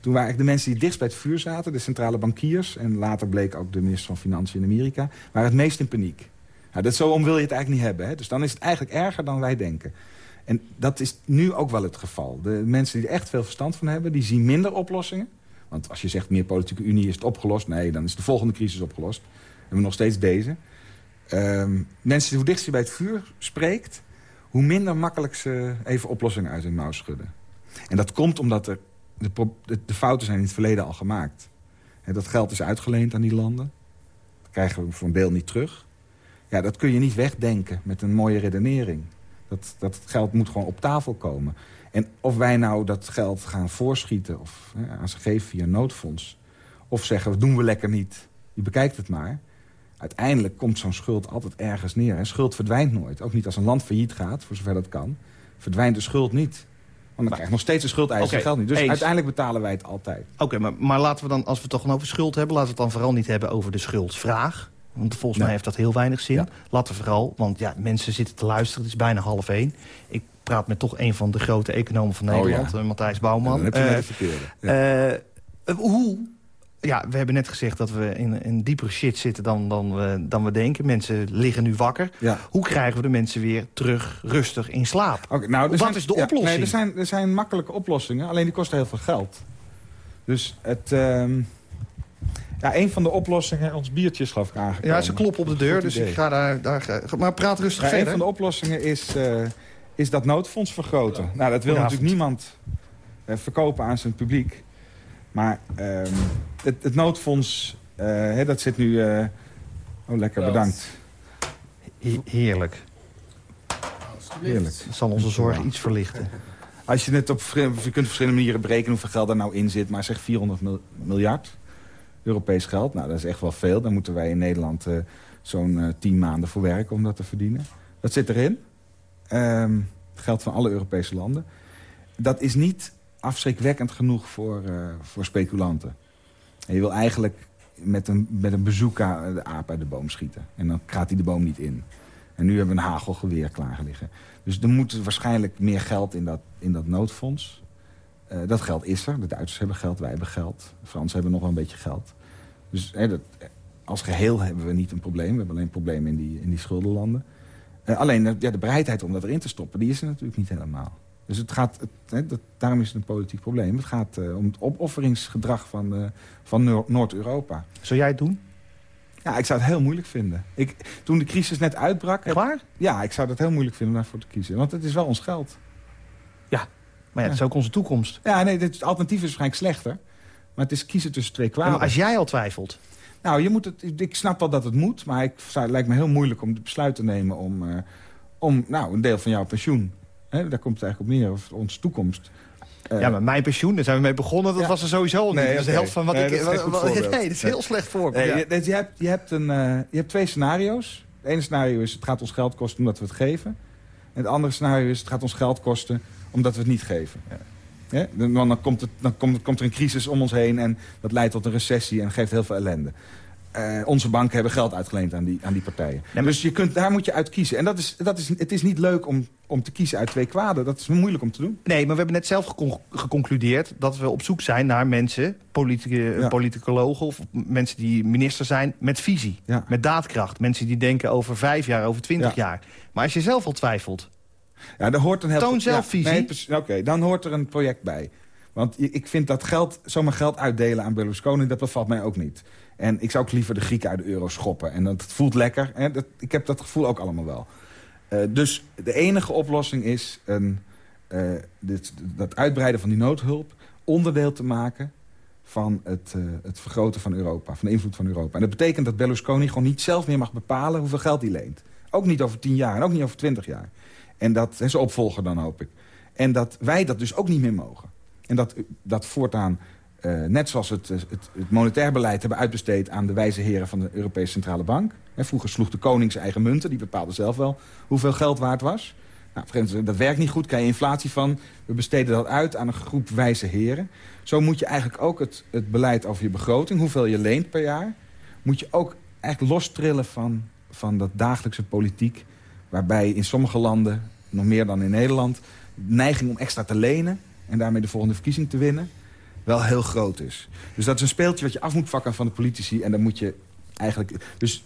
toen waren de mensen die dichtst bij het vuur zaten... de centrale bankiers en later bleek ook de minister van Financiën in Amerika... waren het meest in paniek. Nou, dat, zo om wil je het eigenlijk niet hebben. Hè? Dus dan is het eigenlijk erger dan wij denken. En dat is nu ook wel het geval. De mensen die er echt veel verstand van hebben... die zien minder oplossingen. Want als je zegt meer politieke unie is het opgelost... nee, dan is de volgende crisis opgelost. We nog steeds deze. Um, mensen, hoe dichter je bij het vuur spreekt... hoe minder makkelijk ze even oplossingen uit hun mouw schudden. En dat komt omdat er de, de, fouten zijn in het verleden al gemaakt. He, dat geld is uitgeleend aan die landen. Dat krijgen we voor een deel niet terug. Ja, dat kun je niet wegdenken met een mooie redenering. Dat, dat geld moet gewoon op tafel komen. En of wij nou dat geld gaan voorschieten of aan ze geven via noodfonds... of zeggen, dat doen we lekker niet, je bekijkt het maar uiteindelijk komt zo'n schuld altijd ergens neer. En schuld verdwijnt nooit. Ook niet als een land failliet gaat, voor zover dat kan. Verdwijnt de schuld niet. Want dan krijg je nog steeds de schuldeisers okay, geld niet. Dus uiteindelijk betalen wij het altijd. Oké, maar, maar laten we dan, als we het toch over schuld hebben... laten we het dan vooral niet hebben over de schuldvraag. Want volgens mij heeft dat heel weinig zin. Laten we vooral, want ja, mensen zitten te luisteren. Het is bijna half één. Ik praat met toch een van de grote economen van oh Nederland, oh, Matthijs Bouwman. dan heb je verkeerde. Uh, hoe ja, we hebben net gezegd dat we in een diepere shit zitten dan, dan, we, dan we denken. Mensen liggen nu wakker. Hoe krijgen we de mensen weer terug rustig in slaap? Okay, nou, Wat zijn, is de oplossing? Nee, er, zijn, er zijn makkelijke oplossingen, alleen die kosten heel veel geld. Dus het... Uh, ja, een van de oplossingen, ons biertje is geloof ik aangekomen. Ja, ze kloppen op de deur, dus ik ga daar, daar... Maar praat rustig ja, verder. Een van de oplossingen is, uh, is dat noodfonds vergroten. Nou, dat wil natuurlijk niemand uh, verkopen aan zijn publiek. Maar um, het, het, noodfonds, uh, hè, dat zit nu... Uh, oh, lekker, bedankt. heerlijk. Heerlijk. Dat zal onze zorg iets verlichten. Als je het op je kunt op verschillende manieren berekenen hoeveel geld er nou in zit. Maar zeg 400 miljard Europees geld. Nou, dat is echt wel veel. Dan moeten wij in Nederland uh, zo'n uh, 10 maanden voor werken om dat te verdienen. Dat zit erin. Um, geld van alle Europese landen. Dat is niet afschrikwekkend genoeg voor, uh, voor speculanten. En je wil eigenlijk met een, met een bazooka de aap uit de boom schieten. En dan gaat hij de boom niet in. En nu hebben we een hagelgeweer klaar liggen. Dus er moet waarschijnlijk meer geld in dat, in dat noodfonds. Uh, dat geld is er. De Duitsers hebben geld, wij hebben geld. De Fransen hebben nog wel een beetje geld. Dus dat, als geheel hebben we niet een probleem. We hebben alleen problemen in die, in die schuldenlanden. Alleen ja, de bereidheid om dat erin te stoppen, die is er natuurlijk niet helemaal. Dus het gaat, het, dat, daarom is het een politiek probleem. Het gaat uh, om het opofferingsgedrag van, uh, van Noord-Europa. Zou jij het doen? Ja, ik zou het heel moeilijk vinden. Ik, toen de crisis net uitbrak... Echt waar? Ja, ik zou het heel moeilijk vinden om daarvoor te kiezen. Want het is wel ons geld. Maar ja, het is ook onze toekomst. Ja, nee, het alternatief is waarschijnlijk slechter. Maar het is kiezen tussen twee Ja, kwaden. maar als jij al twijfelt... Nou, je moet het, ik snap wel dat het moet. Maar ik, zou- het lijkt me heel moeilijk om het besluit te nemen... om, eh, om nou, een deel van jouw pensioen... Hè, daar komt het eigenlijk op neer, of onze toekomst... eh, ja, maar mijn pensioen, daar zijn we mee begonnen. Dat Ja. was er sowieso al niet. Nee, dat is de helft van wat Nee, ik... dat wat- wat- nee, dat is heel slecht voor. Nee, ja. je, dus je, hebt, je, hebt een, eh, je hebt twee scenario's. Het ene scenario is het gaat ons geld kosten omdat we het geven. En het andere scenario is het gaat ons geld kosten omdat we het niet geven. Ja, dan, dan, komt het, dan komt, komt er een crisis om ons heen en dat leidt tot een recessie en geeft heel veel ellende. Eh, onze banken hebben geld uitgeleend aan die, aan die partijen. Dus je kunt, daar moet je uit kiezen. En dat is, dat is, het is niet leuk om, om te kiezen uit twee kwaden. Dat is moeilijk om te doen. Nee, maar we hebben net zelf gecon- geconcludeerd dat we op zoek zijn naar mensen, politica- Ja. politicologen of mensen die minister zijn, met visie, Ja. met daadkracht. Mensen die denken over vijf jaar, over twintig Ja. jaar. Maar als je zelf al twijfelt, Ja, daar hoort een heel Toon zelf visie. nee. Oké, dan hoort er een project bij. Want ik vind dat geld, zomaar geld uitdelen aan Berlusconi, dat bevalt mij ook niet. En ik zou ook liever de Grieken uit de euro schoppen. En dat voelt lekker. Hè? Dat, ik heb dat gevoel ook allemaal wel. Eh, dus de enige oplossing is een, eh, dit, dat uitbreiden van die noodhulp... onderdeel te maken van het, eh, het vergroten van Europa, van de invloed van Europa. En dat betekent dat Berlusconi gewoon niet zelf meer mag bepalen hoeveel geld hij leent. Ook niet over tien jaar en ook niet over twintig jaar. En dat zijn opvolger dan, hoop ik. En dat wij dat dus ook niet meer mogen. En dat, dat voortaan, eh, net zoals het, het, het monetair beleid... hebben uitbesteed aan de wijze heren van de Europese Centrale Bank. Vroeger sloeg de koning eigen munten. Die bepaalde zelf wel hoeveel geld waard was. Nou, dat werkt niet goed, krijg je inflatie van. We besteden dat uit aan een groep wijze heren. Zo moet je eigenlijk ook het, het beleid over je begroting... hoeveel je leent per jaar... moet je ook eigenlijk lostrillen van, van dat dagelijkse politiek... waarbij in sommige landen, nog meer dan in Nederland... de neiging om extra te lenen en daarmee de volgende verkiezing te winnen... wel heel groot is. Dus dat is een speeltje wat je af moet vakken van de politici... en dan moet je eigenlijk... Dus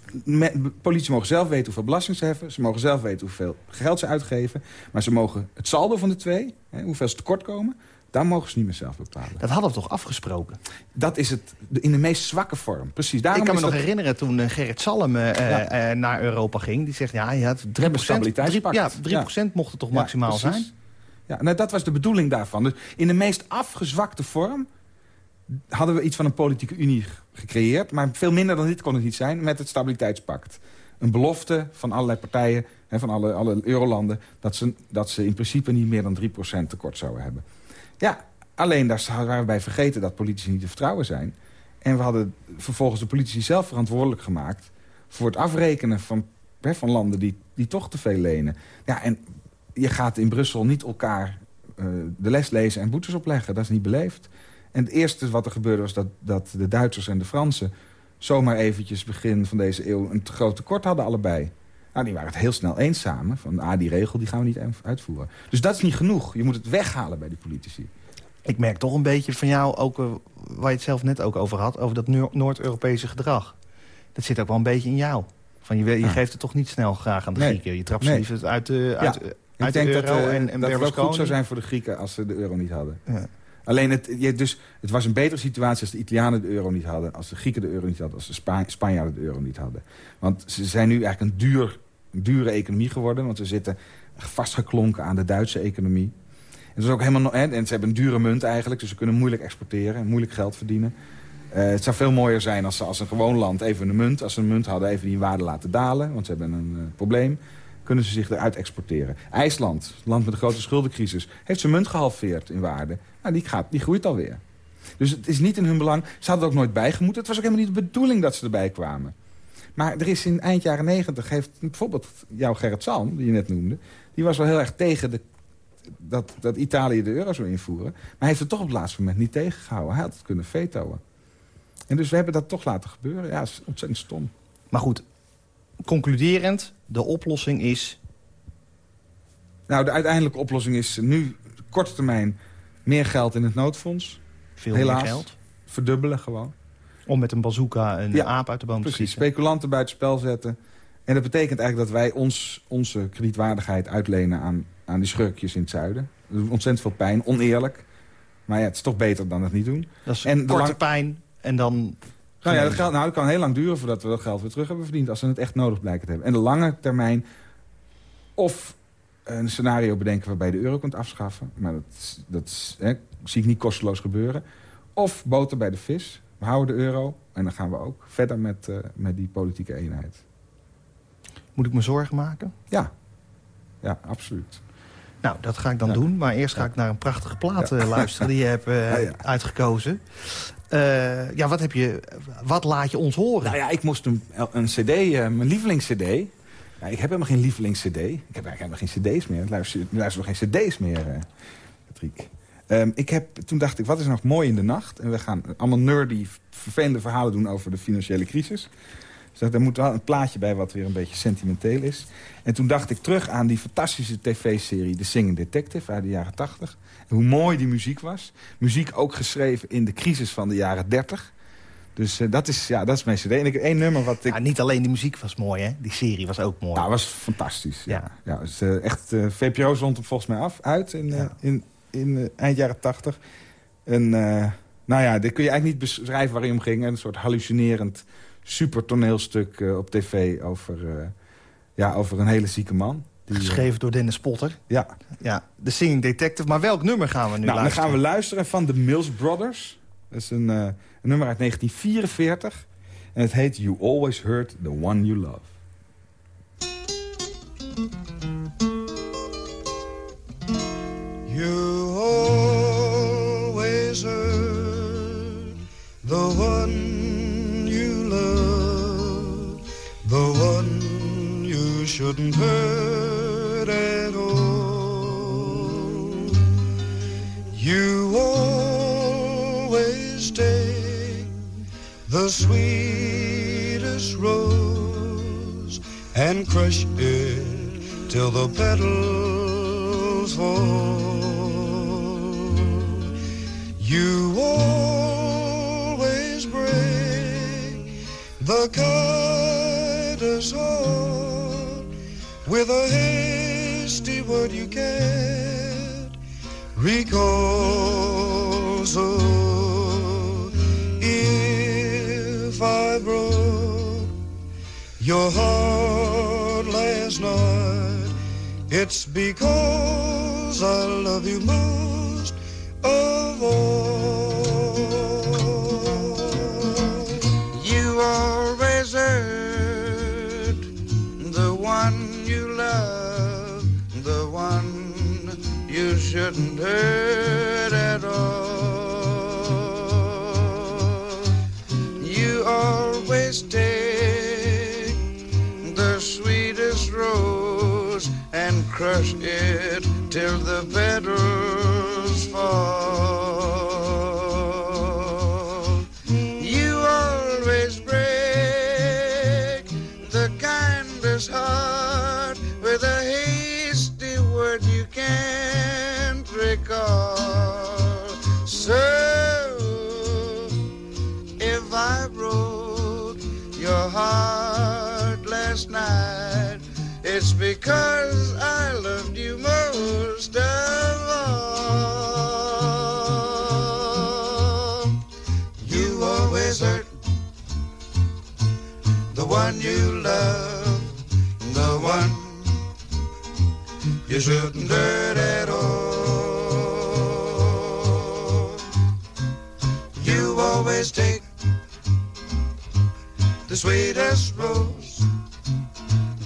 politici mogen zelf weten hoeveel belasting ze heffen. Ze mogen zelf weten hoeveel geld ze uitgeven. Maar ze mogen het saldo van de twee, hè, hoeveel ze tekort komen... daar mogen ze niet meer zelf bepalen. dat hadden we toch afgesproken? Dat is het in de meest zwakke vorm. Precies. Daarom ik kan me nog dat- herinneren toen eh, Gerrit Salm eh, Ja. eh, naar Europa ging. Die zegt, ja, je had 3%, hebben stabiliteitspact. ja, 3% mocht het toch Ja, maximaal zijn? Ja, nou, dat was de bedoeling daarvan. Dus in de meest afgezwakte vorm hadden we iets van een politieke unie gecreëerd. Maar veel minder dan dit kon het niet zijn met het stabiliteitspact. Een belofte van allerlei partijen, hè, van alle, alle eurolanden... Dat ze, dat ze in principe niet meer dan 3% tekort zouden hebben. Ja, alleen daar waren we bij vergeten dat politici niet te vertrouwen zijn. En we hadden vervolgens de politici zelf verantwoordelijk gemaakt... voor het afrekenen van, van landen die, die toch te veel lenen. Ja, en je gaat in Brussel niet elkaar eh, de les lezen en boetes opleggen. Dat is niet beleefd. En het eerste wat er gebeurde was dat, dat de Duitsers en de Fransen... zomaar eventjes begin van deze eeuw een te groot tekort hadden allebei. Nou, die waren het heel snel eens samen. Van, ah, die regel die gaan we niet uitvoeren. Dus dat is niet genoeg. Je moet het weghalen bij die politici. Ik merk toch een beetje van jou, ook, eh, waar je het zelf net ook over had... over dat Noor- Noord-Europese gedrag. Dat zit ook wel een beetje in jou. Van je, je geeft het toch niet snel graag aan de Nee. Grieken. Je trapt ze Nee. liever uit de, uit, Ik de denk dat, eh, en, en dat het ook goed zou zijn voor de Grieken als ze de euro niet hadden. Ja. Alleen, het, je, dus, het was een betere situatie als de Italianen de euro niet hadden... als de Grieken de euro niet hadden, als de Spa Spanjaarden de euro niet hadden. Want ze zijn nu eigenlijk een, duur, een dure economie geworden... want ze zitten vastgeklonken aan de Duitse economie. En, is ook helemaal, hè, en ze hebben een dure munt eigenlijk... dus ze kunnen moeilijk exporteren en moeilijk geld verdienen. Eh, het zou veel mooier zijn als ze als een gewoon land even een munt... als ze een munt hadden, even die waarde laten dalen... want ze hebben een eh, probleem kunnen ze zich eruit exporteren. IJsland, land met een grote schuldencrisis, heeft zijn munt gehalveerd in waarde. Nou, die, gaat, die groeit alweer. Dus het is niet in hun belang. Ze hadden er ook nooit bijgemoeten. Het was ook helemaal niet de bedoeling dat ze erbij kwamen. Maar er is in eind jaren negentig, heeft bijvoorbeeld jouw Gerrit Salm, die je net noemde... die was wel heel erg tegen de, dat, dat Italië de euro zou invoeren. Maar hij heeft het toch op het laatste moment niet tegengehouden. Hij had het kunnen vetoen. En dus we hebben dat toch laten gebeuren. Ja, dat is ontzettend stom. Maar goed, concluderend, de oplossing is... Nou, de uiteindelijke oplossing is nu korte termijn meer geld in het noodfonds. veel Helaas. meer geld. Verdubbelen gewoon. Om met een bazooka een Ja, aap uit de boom te Precies, schieten. speculanten buitenspel zetten. En dat betekent eigenlijk dat wij ons, onze kredietwaardigheid uitlenen aan, aan die schurkjes in het zuiden. Dat doet ontzettend veel pijn, oneerlijk. Maar ja, het is toch beter dan het niet doen. Dat is En korte lang- pijn en dan Nou ja, dat, geld, nou, dat kan heel lang duren voordat we dat geld weer terug hebben verdiend... als we het echt nodig blijken te hebben. En de lange termijn... of een scenario bedenken waarbij de euro kunt afschaffen. Maar dat, dat hè, zie ik niet kosteloos gebeuren. Of boter bij de vis. We houden de euro en dan gaan we ook verder met, uh, met die politieke eenheid. Moet ik me zorgen maken? Ja, ja absoluut. Nou, dat ga ik dan doen. Maar eerst ga ik naar een prachtige plaat ja. luisteren die je hebt uh, uitgekozen. Uh, ja, wat, heb je, wat laat je ons horen? Nou ja, ik moest een, een cd, mijn lievelingscd... Ja, ik heb helemaal geen lievelingscd. Ik heb eigenlijk helemaal geen cd's meer. Ik luister, nog geen cd's meer, uh, Patrick. Um, ik heb, toen dacht ik, wat is nog mooi in de nacht? En we gaan allemaal nerdy, vervelende verhalen doen over de financiële crisis. Dus er moet wel een plaatje bij wat weer een beetje sentimenteel is. En toen dacht ik terug aan die fantastische tv-serie The Singing Detective uit de jaren 80. En hoe mooi die muziek was. Muziek ook geschreven in de crisis van de jaren 30. Dus uh, dat, is, ja, dat is mijn cd. En ik, één nummer wat ik... Ja, niet alleen de muziek was mooi, hè? Die serie was ook mooi. Ja, was fantastisch. Ja. ja. ja dus, uh, echt, uh, VPRO zond hem volgens mij af, uit in, ja. in, in eind jaren 80. En nou ja, dit kun je eigenlijk niet beschrijven waarin hem ging. Een soort hallucinerend super toneelstuk op tv over, ja, over een hele zieke man. Die, Geschreven door Dennis Potter. Ja. ja. De Singing Detective. Maar welk nummer gaan we nu nou, luisteren? Dan gaan we luisteren van de Mills Brothers. Dat is een, uh, een nummer uit 1944. En het heet You Always Hurt the One You Love. You always hurt the one shouldn't hurt at all. You always take the sweetest rose and crush it till the petals fall. You always break the kindest heart with a hasty word you can't recall. So if I broke your heart last night, it's because I love you most of all. You always shouldn't hurt at all. You always take the sweetest rose and crush it till the petals because I loved you most of all. You always hurt the one you love, the one you shouldn't hurt at all. You always take the sweetest rose,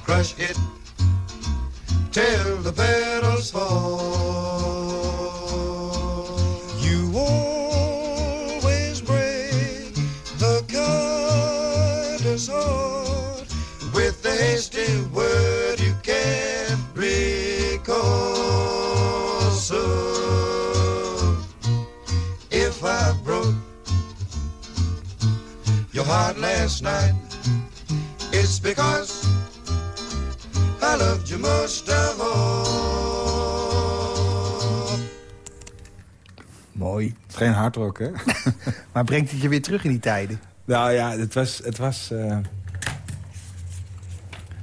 crush it till the petals fall. You always break the kindest heart with the hasty word you can't recall. So if I broke your heart last night, Of all. Mooi. Het is geen hardrock, hè? <laughs> Maar brengt het je weer terug in die tijden? nou ja, het was... Het was uh...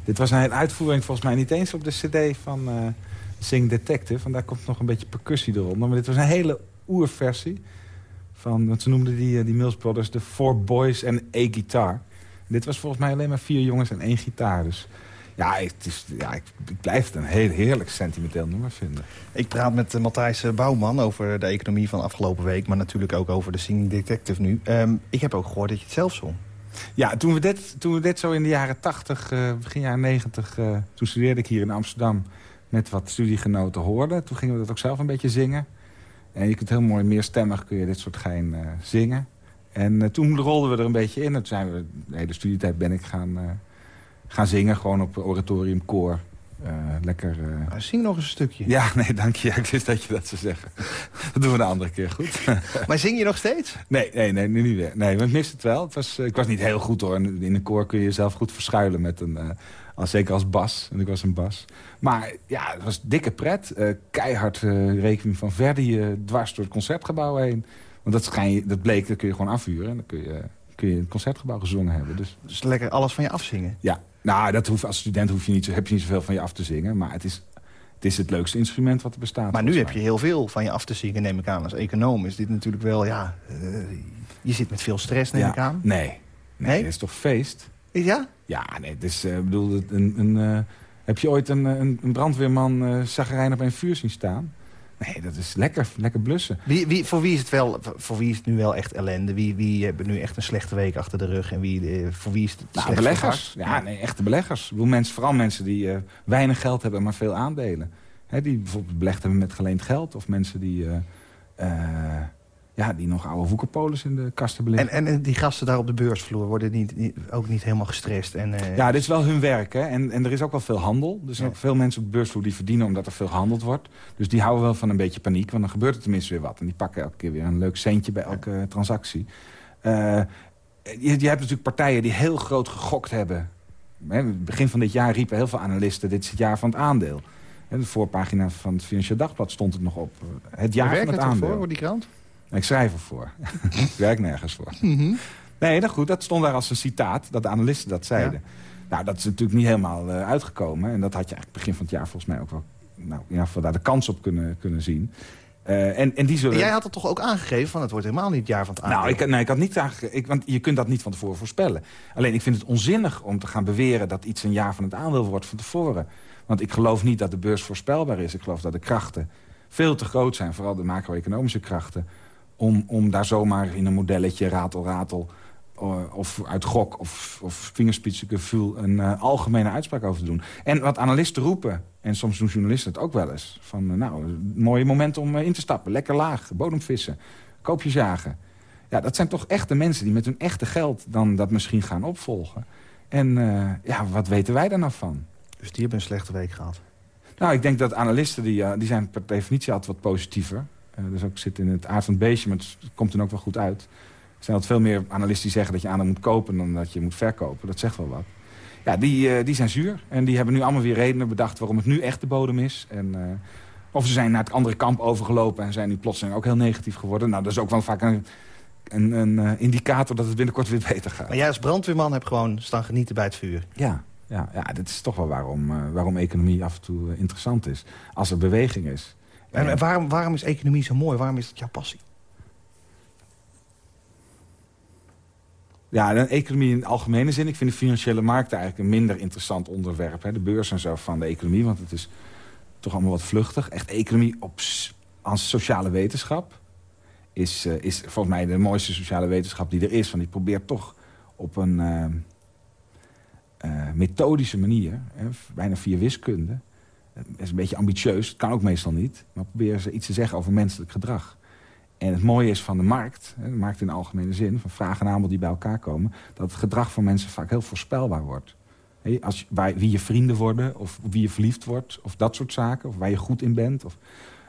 Dit was een uitvoering volgens mij niet eens op de cd van uh, Sing Detective. En daar komt nog een beetje percussie eronder. Maar dit was een hele oerversie Van, want ze noemden die, eh, die Mills Brothers de Four Boys en a Guitar. Dit was volgens mij alleen maar vier jongens en één gitaar. Dus ja, het is, ja ik, ik blijf het een heel heerlijk sentimenteel nummer vinden. Ik praat met uh, Matthijs eh, Bouwman over de economie van afgelopen week... maar natuurlijk ook over de Singing Detective nu. Ehm, ik heb ook gehoord dat je het zelf zong. Ja, toen we dit, toen we dit zo in de jaren 80, uh, begin jaren 90... toen studeerde ik hier in Amsterdam met wat studiegenoten hoorden. Toen gingen we dat ook zelf een beetje zingen. En je kunt heel mooi meerstemmig kun je dit soort gein zingen. En toen rolden we er een beetje in. En toen zijn we, de hele studietijd ben ik gaan gaan zingen. Gewoon op oratorium, koor. Uh, lekker... Uh... zing nog eens een stukje. Ja, nee, dank je. Ik wist dat je dat zou zeggen. <laughs> dat doen we de andere keer goed. <laughs> maar zing je nog steeds? Nee, nee, nee, nu niet weer. Nee, ik mis het wel. Het was, ik was niet heel goed hoor. In een koor kun je jezelf goed verschuilen met een... Uh, als, zeker als bas. En ik was een bas. Maar ja, het was dikke pret. keihard rekening van Verdi dwars door het concertgebouw heen. Want dat, schijn, dat bleek, dat kun je gewoon afvuren. En dan kun je kun je het concertgebouw gezongen hebben. Dus, dus lekker alles van je afzingen? Ja, nou, dat hoeft, als student hoef je niet, heb je niet zoveel van je af te zingen. Maar het is, het is het leukste instrument wat er bestaat. Maar nu heb je heel veel van je af te zingen, neem ik aan. Als econoom is dit natuurlijk wel, ja... Uh, je zit met veel stress, neem ik aan. Nee. nee. Nee? Het is toch feest? Ja? Ja, nee, is, uh, bedoel, een, een, uh, heb je ooit een, een, een brandweerman uh, op een vuur zien staan? Nee, dat is lekker, lekker blussen. Wie, wie, voor, wie is het wel, voor wie is het nu wel echt ellende? Wie, wie hebben nu echt een slechte week achter de rug? En wie, eh, voor wie is het nou, beleggers. Ja, nee, echte beleggers. Ik mensen, vooral mensen die uh, weinig geld hebben, maar veel aandelen. He, die bijvoorbeeld belegd hebben met geleend geld. Of mensen die... Uh, ja, die nog oude woekerpolis in de kast hebben liggen. En, en, die gasten daar op de beursvloer worden niet, niet ook niet helemaal gestrest? En, uh... Ja, dit is wel hun werk. Hè? En, en er is ook wel veel handel. Er zijn ook veel mensen op de beursvloer die verdienen omdat er veel gehandeld wordt. Dus die houden wel van een beetje paniek, want dan gebeurt er tenminste weer wat. En die pakken elke keer weer een leuk centje bij elke ja. transactie. Uh, je, je, hebt natuurlijk partijen die heel groot gegokt hebben. Hè, begin van dit jaar riepen heel veel analisten... dit is het jaar van het aandeel. En de voorpagina van het Financieel Dagblad stond het nog op. Het jaar van het, het aandeel. voor, voor die krant? Ik schrijf ervoor. <laughs> ik werk nergens voor. Mm Nee, dat goed. Dat stond daar als een citaat, dat de analisten dat zeiden. Ja. Nou, dat is natuurlijk niet helemaal uh, uitgekomen. En dat had je eigenlijk begin van het jaar volgens mij ook wel... Nou, in ieder geval daar de kans op kunnen, kunnen zien. Uh, en, en, die zullen... En jij had het toch ook aangegeven van het wordt helemaal niet het jaar van het aandeel? Nou, ik, nee, ik had niet aangegeven. Want je kunt dat niet van tevoren voorspellen. Alleen ik vind het onzinnig om te gaan beweren dat iets een jaar van het aandeel wordt van tevoren. Want ik geloof niet dat de beurs voorspelbaar is. Ik geloof dat de krachten veel te groot zijn. Vooral de macro-economische krachten om, om daar zomaar in een modelletje ratel, ratel... Uh, of uit gok of, of vingerspitsengevoel een uh, algemene uitspraak over te doen. En wat analisten roepen, en soms doen journalisten het ook wel eens... van uh, nou, mooie moment om in te stappen, lekker laag, bodemvissen, koopjes jagen. Ja, dat zijn toch echte mensen die met hun echte geld dan dat misschien gaan opvolgen. En ja, wat weten wij daar nou van? Dus die hebben een slechte week gehad? Nou, ik denk dat analisten, die, die zijn per definitie altijd wat positiever. Uh, dus ook zit in het aard van het beestje, maar het komt er ook wel goed uit. Er zijn altijd veel meer analisten die zeggen dat je aandeel moet kopen... dan dat je moet verkopen. Dat zegt wel wat. Ja, die, uh, die zijn zuur. En die hebben nu allemaal weer redenen bedacht waarom het nu echt de bodem is. En, uh, of ze zijn naar het andere kamp overgelopen en zijn nu plotseling ook heel negatief geworden. Nou, dat is ook wel vaak een, een, een indicator dat het binnenkort weer beter gaat. Maar jij als brandweerman hebt gewoon staan genieten bij het vuur. Ja, ja, ja dat is toch wel waarom, waarom economie af en toe interessant is. Als er beweging is. En, en waarom, waarom is economie zo mooi? Waarom is dat jouw passie? Ja, de economie in algemene zin. Ik vind de financiële markten eigenlijk een minder interessant onderwerp. Hè. De beurs en zo van de economie, want het is toch allemaal wat vluchtig. Echt economie op, als sociale wetenschap is, uh, is volgens mij de mooiste sociale wetenschap die er is. Want die probeert toch op een uh, uh, methodische manier, hè, bijna via wiskunde... Is een beetje ambitieus, het kan ook meestal niet. Maar proberen ze iets te zeggen over menselijk gedrag. En het mooie is van de markt, de markt in de algemene zin... van vraag en aanbod die bij elkaar komen... dat het gedrag van mensen vaak heel voorspelbaar wordt. Als, wie je vrienden worden, of wie je verliefd wordt... of dat soort zaken, of waar je goed in bent... of,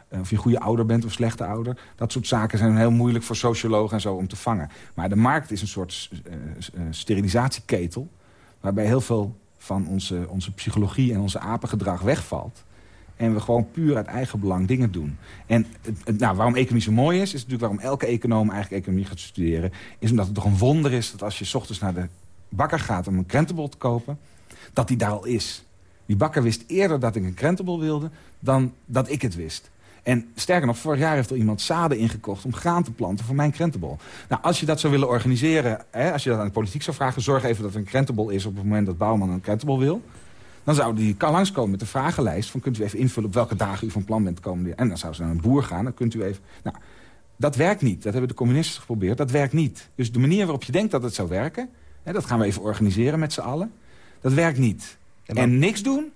eh, of je goede ouder bent of slechte ouder. Dat soort zaken zijn heel moeilijk voor sociologen en zo om te vangen. Maar de markt is een soort uh, uh, sterilisatieketel... waarbij heel veel van onze, onze psychologie en onze apengedrag wegvalt. En we gewoon puur uit eigen belang dingen doen. En nou, waarom economie zo mooi is, is natuurlijk waarom elke econoom eigenlijk economie gaat studeren. Is omdat het toch een wonder is dat als je s ochtends naar de bakker gaat om een krentenbol te kopen, dat die daar al is. Die bakker wist eerder dat ik een krentenbol wilde dan dat ik het wist. En sterker nog, vorig jaar heeft er iemand zaden ingekocht... om graan te planten voor mijn krentenbol. Nou, als je dat zou willen organiseren, hè, als je dat aan de politiek zou vragen... zorg even dat er een krentenbol is op het moment dat Bouwman een krentenbol wil... dan zou die kan langskomen met de vragenlijst... van kunt u even invullen op welke dagen u van plan bent te komen. En dan zou ze naar een boer gaan, dan kunt u even... Nou, dat werkt niet. Dat hebben de communisten geprobeerd. Dat werkt niet. Dus de manier waarop je denkt dat het zou werken... Hè, dat gaan we even organiseren met z'n allen. Dat werkt niet. En niks doen,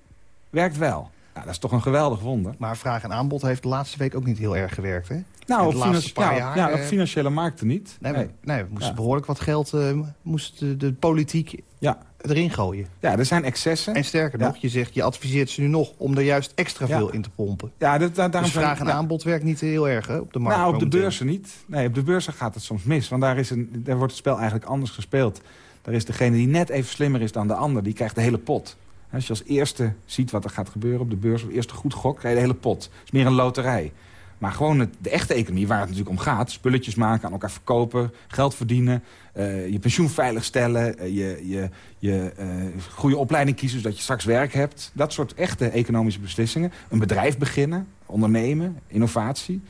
werkt wel. Nou, dat is toch een geweldig wonder. Maar vraag en aanbod heeft de laatste week ook niet heel erg gewerkt, hè? Nou, op, financi- ja, jaar, ja, op eh, financiële markten niet. Nee, Nee. we- nee, we moesten Ja. behoorlijk wat geld eh, moest de, de politiek Ja. erin gooien. ja, er zijn excessen. En sterker nog, je zegt, je adviseert ze nu nog om er juist extra veel in te pompen. Ja, dat, da- daarom Dus vraag en aanbod werkt niet heel erg hè, op de markt. Nou, op de beurzen niet. Nee, op de beurzen gaat het soms mis. Want daar, is een, daar wordt het spel eigenlijk anders gespeeld. Daar is degene die net even slimmer is dan de ander, die krijgt de hele pot. Als je als eerste ziet wat er gaat gebeuren op de beurs... of eerste goed gok, krijg je de hele pot. Het is meer een loterij. Maar gewoon het, de echte economie, waar het natuurlijk om gaat... spulletjes maken, aan elkaar verkopen, geld verdienen... eh, je pensioen veiligstellen, eh, je, je, je eh, goede opleiding kiezen... zodat je straks werk hebt. Dat soort echte economische beslissingen. Een bedrijf beginnen, ondernemen, innovatie.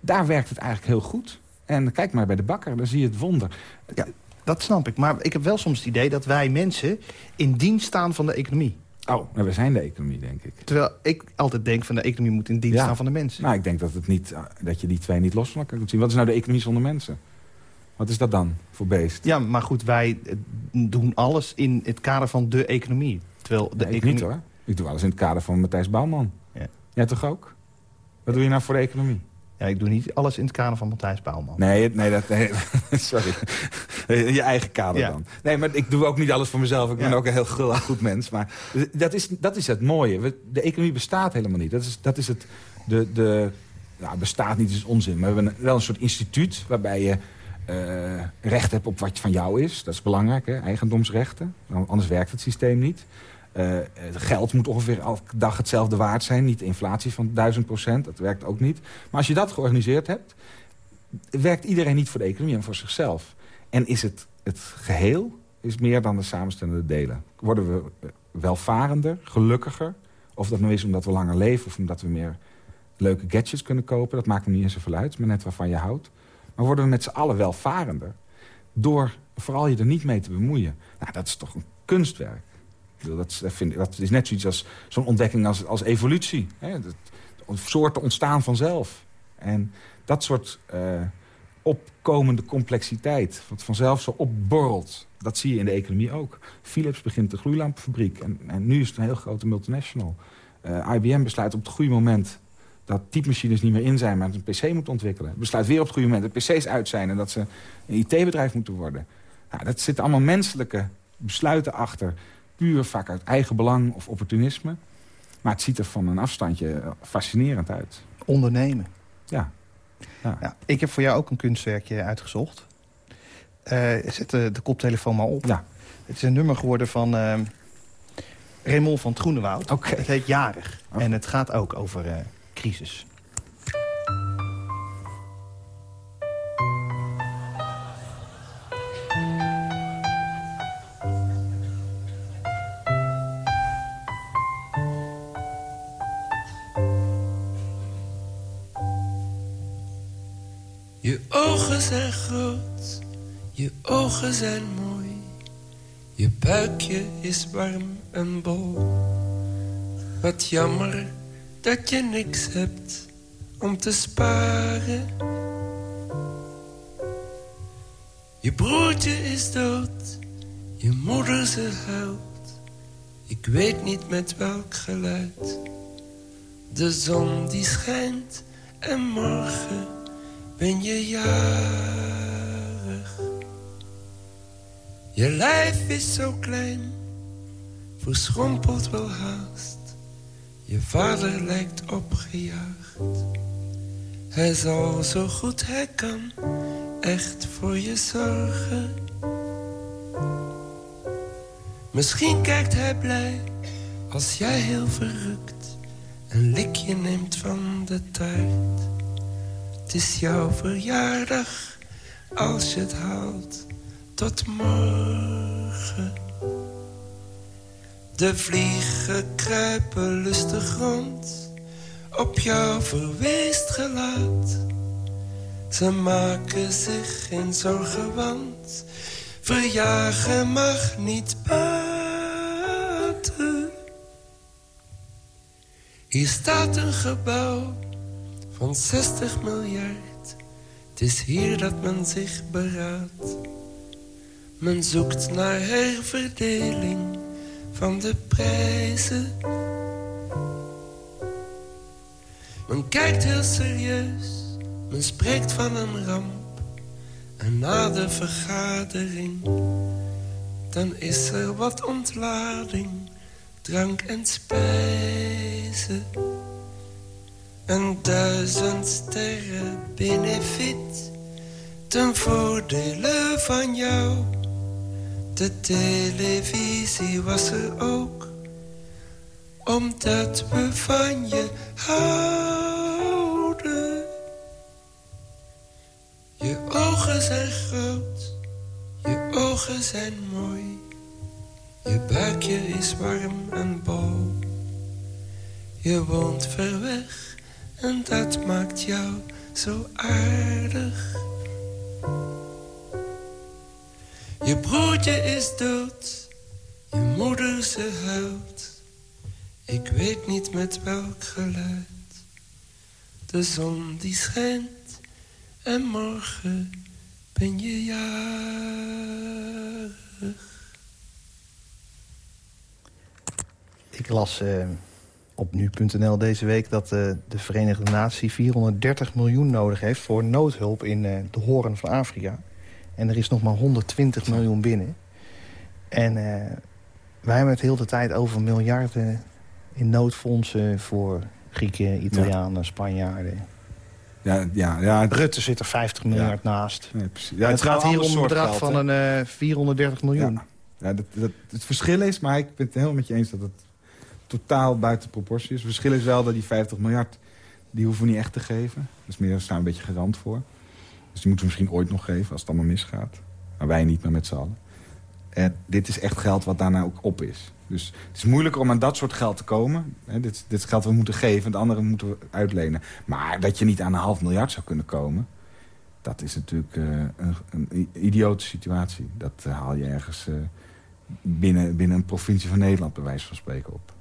Daar werkt het eigenlijk heel goed. En kijk maar bij de bakker, dan zie je het wonder. Ja, dat snap ik. Maar ik heb wel soms het idee dat wij mensen in dienst staan van de economie. Oh, nou, we zijn de economie, denk ik. Terwijl ik altijd denk van de economie moet in dienst Ja. staan van de mensen. Nou, ik denk dat, het niet, eh, dat je die twee niet los van elkaar kunt zien. Wat is nou de economie zonder mensen? Wat is dat dan voor beest? Ja, maar goed, wij eh, doen alles in het kader van de economie. Terwijl de ik economie... niet hoor. Ik doe alles in het kader van Matthijs Bouwman. Ja. Jij toch ook? Wat doe je nou voor de economie? Ja, ik doe niet alles in het kader van Matthijs Bouwman. Nee, nee, dat, nee <laughs> sorry. <laughs> Je eigen kader Ja. dan. Nee, maar ik doe ook niet alles voor mezelf. Ik ben ook een heel gul <laughs> goed mens. Maar dat is, dat is het mooie. We- De economie bestaat helemaal niet. Dat is, dat is het... De, de, nou, bestaat niet is onzin. Maar we hebben wel een soort instituut waarbij je eh, recht hebt op wat van jou is. Dat is belangrijk, hè? eigendomsrechten. Anders werkt het systeem niet. Eh, het geld moet ongeveer elke dag hetzelfde waard zijn. Niet de inflatie van 1000 procent. Dat werkt ook niet. Maar als je dat georganiseerd hebt... werkt iedereen niet voor de economie en voor zichzelf. En is het, het geheel is meer dan de samenstellende delen. Worden we eh, welvarender, gelukkiger... of dat nou is omdat we langer leven... of omdat we meer leuke gadgets kunnen kopen... dat maakt me niet eens zoveel uit, maar net waarvan je houdt. Maar worden we met z'n allen welvarender... door vooral je er niet mee te bemoeien. Nou, dat is toch een kunstwerk. Dat dat vind dat is net zoiets als zo'n ontdekking als, als evolutie. Hè? Dat, soorten ontstaan vanzelf. En dat soort eh, opkomende complexiteit, wat vanzelf zo opborrelt... dat zie je in de economie ook. Philips begint de gloeilampenfabriek en, en nu is het een heel grote multinational. Eh, IBM besluit op het goede moment dat typemachines niet meer in zijn... maar een pc moet ontwikkelen. Besluit weer op het goede moment dat pc's uit zijn... en dat ze een IT-bedrijf moeten worden. Nou, dat zitten allemaal menselijke besluiten achter. Puur vaak uit eigen belang of opportunisme. Maar het ziet er van een afstandje eh, fascinerend uit. Ondernemen. Ja. ja. Ja, ik heb voor jou ook een kunstwerkje uitgezocht. Eh, zet de, de koptelefoon maar op. Ja. Het is een nummer geworden van eh Raymond van het Groenewoud. Oké. Het heet Jarig. Oh. En het gaat ook over eh, crisis. Je ogen zijn groot, je ogen zijn mooi. Je buikje is warm en bol. Wat jammer dat je niks hebt om te sparen. Je broertje is dood, je moeder ze huilt. Ik weet niet met welk geluid. De zon die schijnt en morgen ben je jarig. Je lijf is zo klein, verschrompeld wel haast. Je vader lijkt opgejaagd. Hij zal zo goed hij kan echt voor je zorgen. Misschien kijkt hij blij als jij heel verrukt een likje neemt van de taart. Het is jouw verjaardag als je het haalt tot morgen. De vliegen kruipen lustig rond op jouw verweest gelaat. Ze maken zich geen zorgen, want verjagen mag niet baten. Hier staat een gebouw van 60 miljard. Het is hier dat men zich beraadt. Men zoekt naar herverdeling van de prijzen. Men kijkt heel serieus, men spreekt van een ramp. En na de vergadering, dan is er wat ontlading, drank en spijzen. Een duizend sterren benefit, ten voordele van jou. De televisie was er ook, omdat we van je houden. Je ogen zijn groot, je ogen zijn mooi. Je buikje is warm en bol. Je woont ver weg en dat maakt jou zo aardig. Je broertje is dood, je moeder ze huilt. Ik weet niet met welk geluid. De zon die schijnt en morgen ben je jarig. Ik las uh, op nu.nl deze week dat uh, de Verenigde Natie 430 miljoen nodig heeft... voor noodhulp in uh, de horen van Afrika. En er is nog maar 120 miljoen binnen. En wij hebben het heel de tijd over miljarden in noodfondsen... voor Grieken, Italianen, ja. Spanjaarden. Ja, ja, ja. Rutte zit er 50 miljard ja. naast. Ja, het, gaat hier om een bedrag geld, van een 430 miljoen. Ja. Ja, dat, dat, het verschil is, maar ik ben het helemaal met je eens dat het totaal buiten proportie is. Het verschil is wel dat die 50 miljard, die hoeven we niet echt te geven. Dus meer, staan een beetje garant voor. Dus die moeten we misschien ooit nog geven als het allemaal misgaat. Maar wij niet, maar met z'n allen. En dit is echt geld wat daarna ook op is. Dus het is moeilijker om aan dat soort geld te komen. Dit, dit geld we moeten geven en de andere moeten we uitlenen. Maar dat je niet aan een half miljard zou kunnen komen... dat is natuurlijk uh, een, een, idiote situatie. Dat uh, haal je ergens binnen, binnen een provincie van Nederland... bij wijze van spreken op.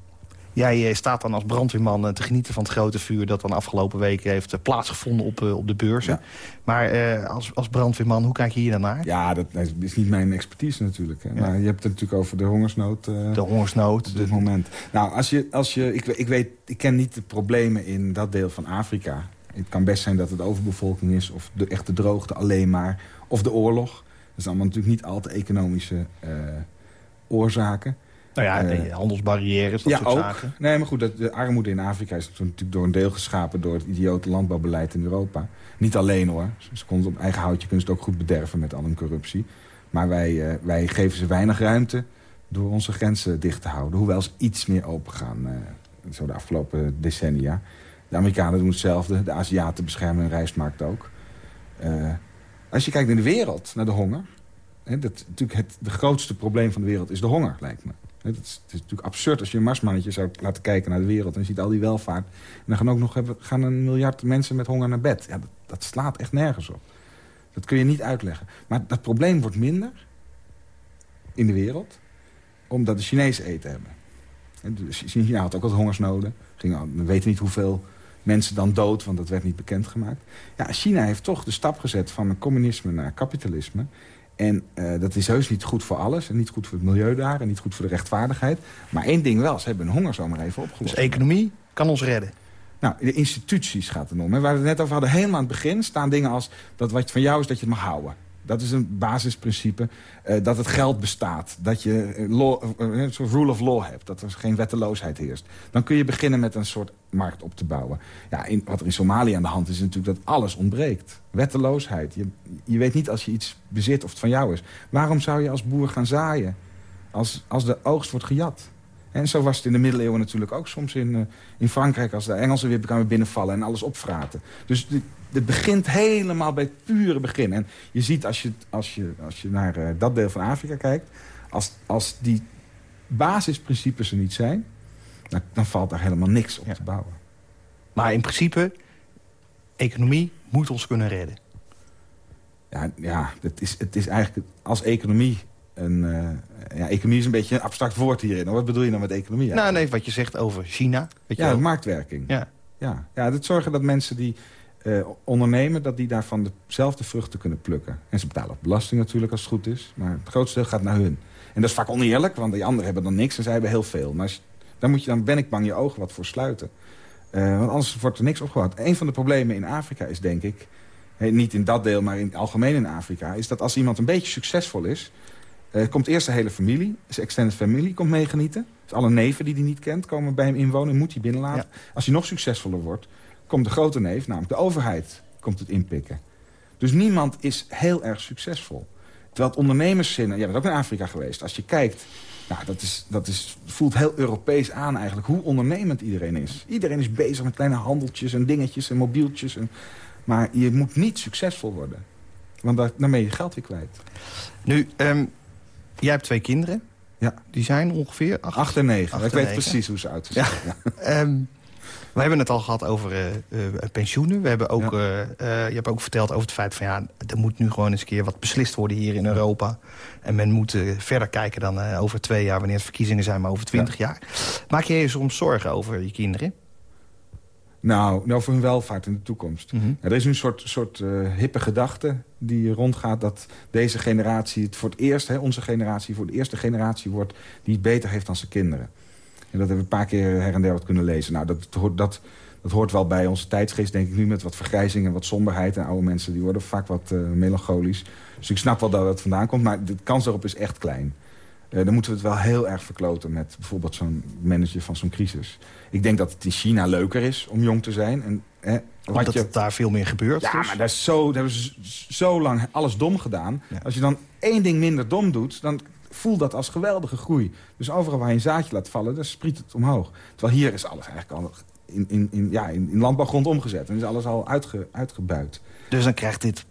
Jij staat dan als brandweerman te genieten van het grote vuur... dat dan afgelopen weken heeft plaatsgevonden op, op de beurzen. Ja. Maar als, als brandweerman, hoe kijk je hier dan naar? Ja, dat is niet mijn expertise natuurlijk. Hè. Ja. Maar je hebt het natuurlijk over de hongersnood. De hongersnood. Op dit moment. Nou, als je, als je, ik, ik, weet, ik ken niet de problemen in dat deel van Afrika. Het kan best zijn dat het overbevolking is... of de echte droogte alleen maar. Of de oorlog. Dat zijn allemaal natuurlijk niet al te economische uh, oorzaken. Nou ja, de handelsbarrières, dat ja, soort ook. zaken. Nee, maar goed, dat, de armoede in Afrika is natuurlijk door een deel geschapen... door het idiote landbouwbeleid in Europa. Niet alleen hoor. Ze konden op eigen houtje kunnen ze het ook goed bederven met al hun corruptie. Maar wij, uh, wij geven ze weinig ruimte door onze grenzen dicht te houden. Hoewel ze iets meer open gaan, uh, zo de afgelopen decennia. De Amerikanen doen hetzelfde. De Aziaten beschermen hun rijstmarkt ook. Uh, als je kijkt naar de wereld, naar de honger... Hè, dat, natuurlijk het de grootste probleem van de wereld is de honger, lijkt me. Het is, natuurlijk absurd als je een marsmannetje zou laten kijken naar de wereld... en je ziet al die welvaart. En dan gaan ook nog gaan een miljard mensen met honger naar bed. Ja, dat, slaat echt nergens op. Dat kun je niet uitleggen. Maar dat probleem wordt minder in de wereld... omdat de Chinezen eten hebben. En China had ook wat hongersnoden. Ging, we weten niet hoeveel mensen dan dood, want dat werd niet bekendgemaakt. Ja, China heeft toch de stap gezet van communisme naar kapitalisme... En uh, dat is heus niet goed voor alles. En niet goed voor het milieu daar. En niet goed voor de rechtvaardigheid. Maar één ding wel. Ze hebben hun honger zomaar even opgelost. Dus economie kan ons redden. Nou, de instituties gaat het om. Hè. Waar we het net over hadden, helemaal aan het begin... staan dingen als dat wat van jou is, dat je het mag houden. Dat is een basisprincipe. Uh, dat het geld bestaat. Dat je law, uh, een soort rule of law hebt. Dat er geen wetteloosheid heerst. Dan kun je beginnen met een soort markt op te bouwen. Ja, in, wat er in Somalië aan de hand is, is natuurlijk dat alles ontbreekt. Wetteloosheid. Je, je weet niet als je iets bezit of het van jou is. Waarom zou je als boer gaan zaaien? Als, als de oogst wordt gejat. En zo was het in de middeleeuwen natuurlijk ook soms in, uh, in Frankrijk... als de Engelsen weer kwamen binnenvallen en alles opvraten. Dus het begint helemaal bij het pure begin. En je ziet als je, als je, als je naar uh, dat deel van Afrika kijkt... Als, als die basisprincipes er niet zijn... Dan, dan valt daar helemaal niks op ja. te bouwen. Maar in principe, economie moet ons kunnen redden. Ja, ja het, is, het is eigenlijk als economie... Een, eh, ja, economie is een beetje een abstract woord hierin. Wat bedoel je nou met economie? Nou, nee, wat je zegt over China. Weet je ja, wel. marktwerking. ja. Ja, ja het zorgen dat mensen die eh, ondernemen... dat die daarvan dezelfde vruchten kunnen plukken. En ze betalen ook belasting natuurlijk als het goed is. Maar het grootste deel gaat naar hun. En dat is vaak oneerlijk, want die anderen hebben dan niks... en zij hebben heel veel. Maar daar moet je, dan ben ik bang je ogen wat voor sluiten. Eh, want anders wordt er niks opgebouwd. Een van de problemen in Afrika is, denk ik... niet in dat deel, maar in het algemeen in Afrika... is dat als iemand een beetje succesvol is... eh, komt eerst de hele familie, zijn extended family, komt meegenieten. Dus alle neven die hij niet kent, komen bij hem inwonen... moet hij binnenlaten. Als hij nog succesvoller wordt, komt de grote neef... namelijk de overheid, komt het inpikken. Dus niemand is heel erg succesvol. Terwijl het ondernemerszinnen... Jij bent ook in Afrika geweest. Als je kijkt... Nou, dat, is, dat is, voelt heel Europees aan eigenlijk, hoe ondernemend iedereen is. Iedereen is bezig met kleine handeltjes en dingetjes en mobieltjes. En, maar je moet niet succesvol worden. Want daar, daarmee je geld weer kwijt. Nu, ehm, jij hebt twee kinderen. Ja. Die zijn ongeveer acht. Acht en negen. Acht Ik en weet negen. precies hoe ze oud zijn. Ja. Ja. <laughs> Ehm, we hebben het al gehad over eh, eh, pensioenen. We hebben ook, eh, je hebt ook verteld over het feit van... ja, er moet nu gewoon eens een keer wat beslist worden hier in Europa. En men moet verder kijken dan over twee jaar... wanneer het verkiezingen zijn, maar over twintig jaar. Maak je je soms zorgen over je kinderen? Nou, nou, voor hun welvaart in de toekomst. Mhm. Ja, er is nu een soort, soort eh, hippe gedachte die rondgaat... dat deze generatie het voor het eerst, hè, onze generatie... voor de eerste generatie wordt die het beter heeft dan zijn kinderen. En dat hebben we een paar keer her en der wat kunnen lezen. Nou, dat, hoort- dat, dat hoort wel bij onze tijdsgeest, denk ik nu... met wat vergrijzing en wat somberheid. En oude mensen die worden vaak wat eh, melancholisch. Dus ik snap wel dat het vandaan komt, maar de kans daarop is echt klein. Eh, dan moeten we het wel heel erg verkloten met bijvoorbeeld zo'n manager van zo'n crisis. Ik denk dat het in China leuker is om jong te zijn. En, hè, wat Omdat je- het daar veel meer gebeurt. ja, dus. maar dat is zo, dat hebben ze zo lang alles dom gedaan. Ja. Als je dan één ding minder dom doet, dan voel dat als geweldige groei. Dus overal waar je een zaadje laat vallen, dan spriet het omhoog. Terwijl hier is alles eigenlijk al in, in, in, ja, in, in landbouwgrond omgezet. En is alles al uitge, uitgebuit. Dus dan krijgt dit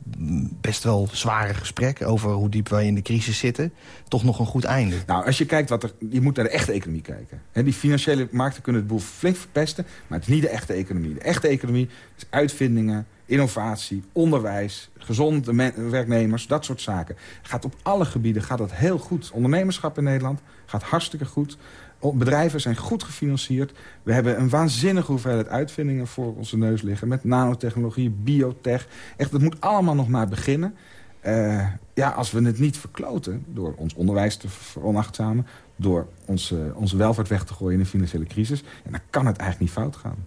best wel zware gesprek... over hoe diep wij in de crisis zitten... toch nog een goed einde. Nou, als je kijkt wat er... Je moet naar de echte economie kijken. Die financiële markten kunnen het boel flink verpesten... maar het is niet de echte economie. De echte economie is uitvindingen, innovatie, onderwijs... gezonde werknemers, dat soort zaken. Gaat op alle gebieden gaat dat heel goed. Ondernemerschap in Nederland gaat hartstikke goed. O- Bedrijven zijn goed gefinancierd. We hebben een waanzinnige hoeveelheid uitvindingen voor onze neus liggen... met nanotechnologie, biotech. Echt, het moet allemaal nog maar beginnen. Eh, ja, als we het niet verkloten door ons onderwijs te veronachtzamen... door onze, onze welvaart weg te gooien in een financiële crisis... Ja, dan kan het eigenlijk niet fout gaan.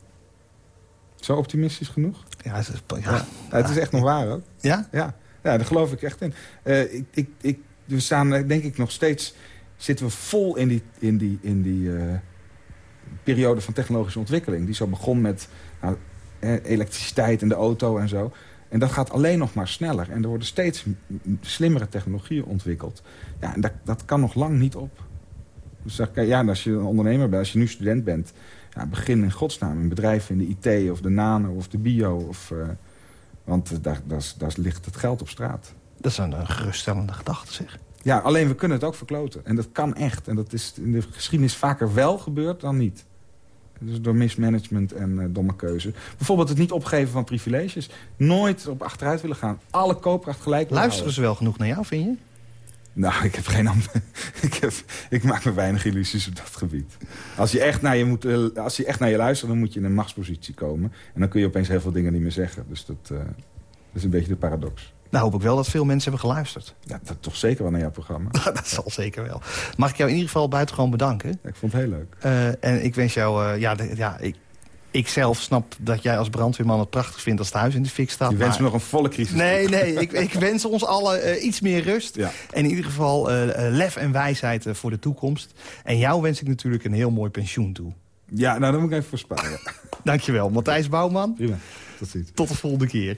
Zo optimistisch genoeg? Ja, het is, ja. Ja, het is echt nog waar ook. ja? Ja, ja daar geloof ik echt in. Eh, ik, ik, ik, we staan eh, denk ik nog steeds... zitten we vol in die, in die, in die eh, periode van technologische ontwikkeling... die zo begon met nou, eh, elektriciteit en de auto en zo. En dat gaat alleen nog maar sneller. En er worden steeds slimmere technologieën ontwikkeld. Ja, en dat, dat kan nog lang niet op. Dus ja, als je een ondernemer bent, als je nu student bent... Ja, begin in godsnaam in bedrijven in de IT of de nano of de bio. Of, eh, want daar, daar, daar ligt het geld op straat. Dat is een, een geruststellende gedachte, zeg. Ja, alleen we kunnen het ook verkloten. En dat kan echt. En dat is in de geschiedenis vaker wel gebeurd dan niet. Dus door mismanagement en eh, domme keuze. Bijvoorbeeld het niet opgeven van privileges. Nooit op achteruit willen gaan. Alle koopkracht gelijk Luisteren ze wel genoeg naar jou, vind je? Nou, ik heb geen <laughs> ik, heb, ik maak me weinig illusies op dat gebied. Als je, echt naar je moet, eh, als je echt naar je luistert, dan moet je in een machtspositie komen. En dan kun je opeens heel veel dingen niet meer zeggen. Dus dat, eh, dat is een beetje de paradox. Nou hoop ik wel dat veel mensen hebben geluisterd. <laughs> Ja, dat toch zeker wel naar jouw programma. <laughs> dat zal zeker wel. Mag ik jou in ieder geval buitengewoon bedanken. Ja, ik vond het heel leuk. Eh, en ik wens jou... eh, ja, de- ja ik, ik zelf snap dat jij als brandweerman het prachtig vindt... als het huis in de fik staat. Je wenst me nog een volle crisis. Nee, nee, ik, <laughs> ik wens ons allen eh, iets meer rust. Ja. En in ieder geval lef en wijsheid voor de toekomst. En jou wens ik natuurlijk een heel mooi pensioen toe. Ja, nou, daar moet ik even voor sparen. Dankjewel, Matthijs Bouwman. Prima. Tot ziens. Tot de volgende keer.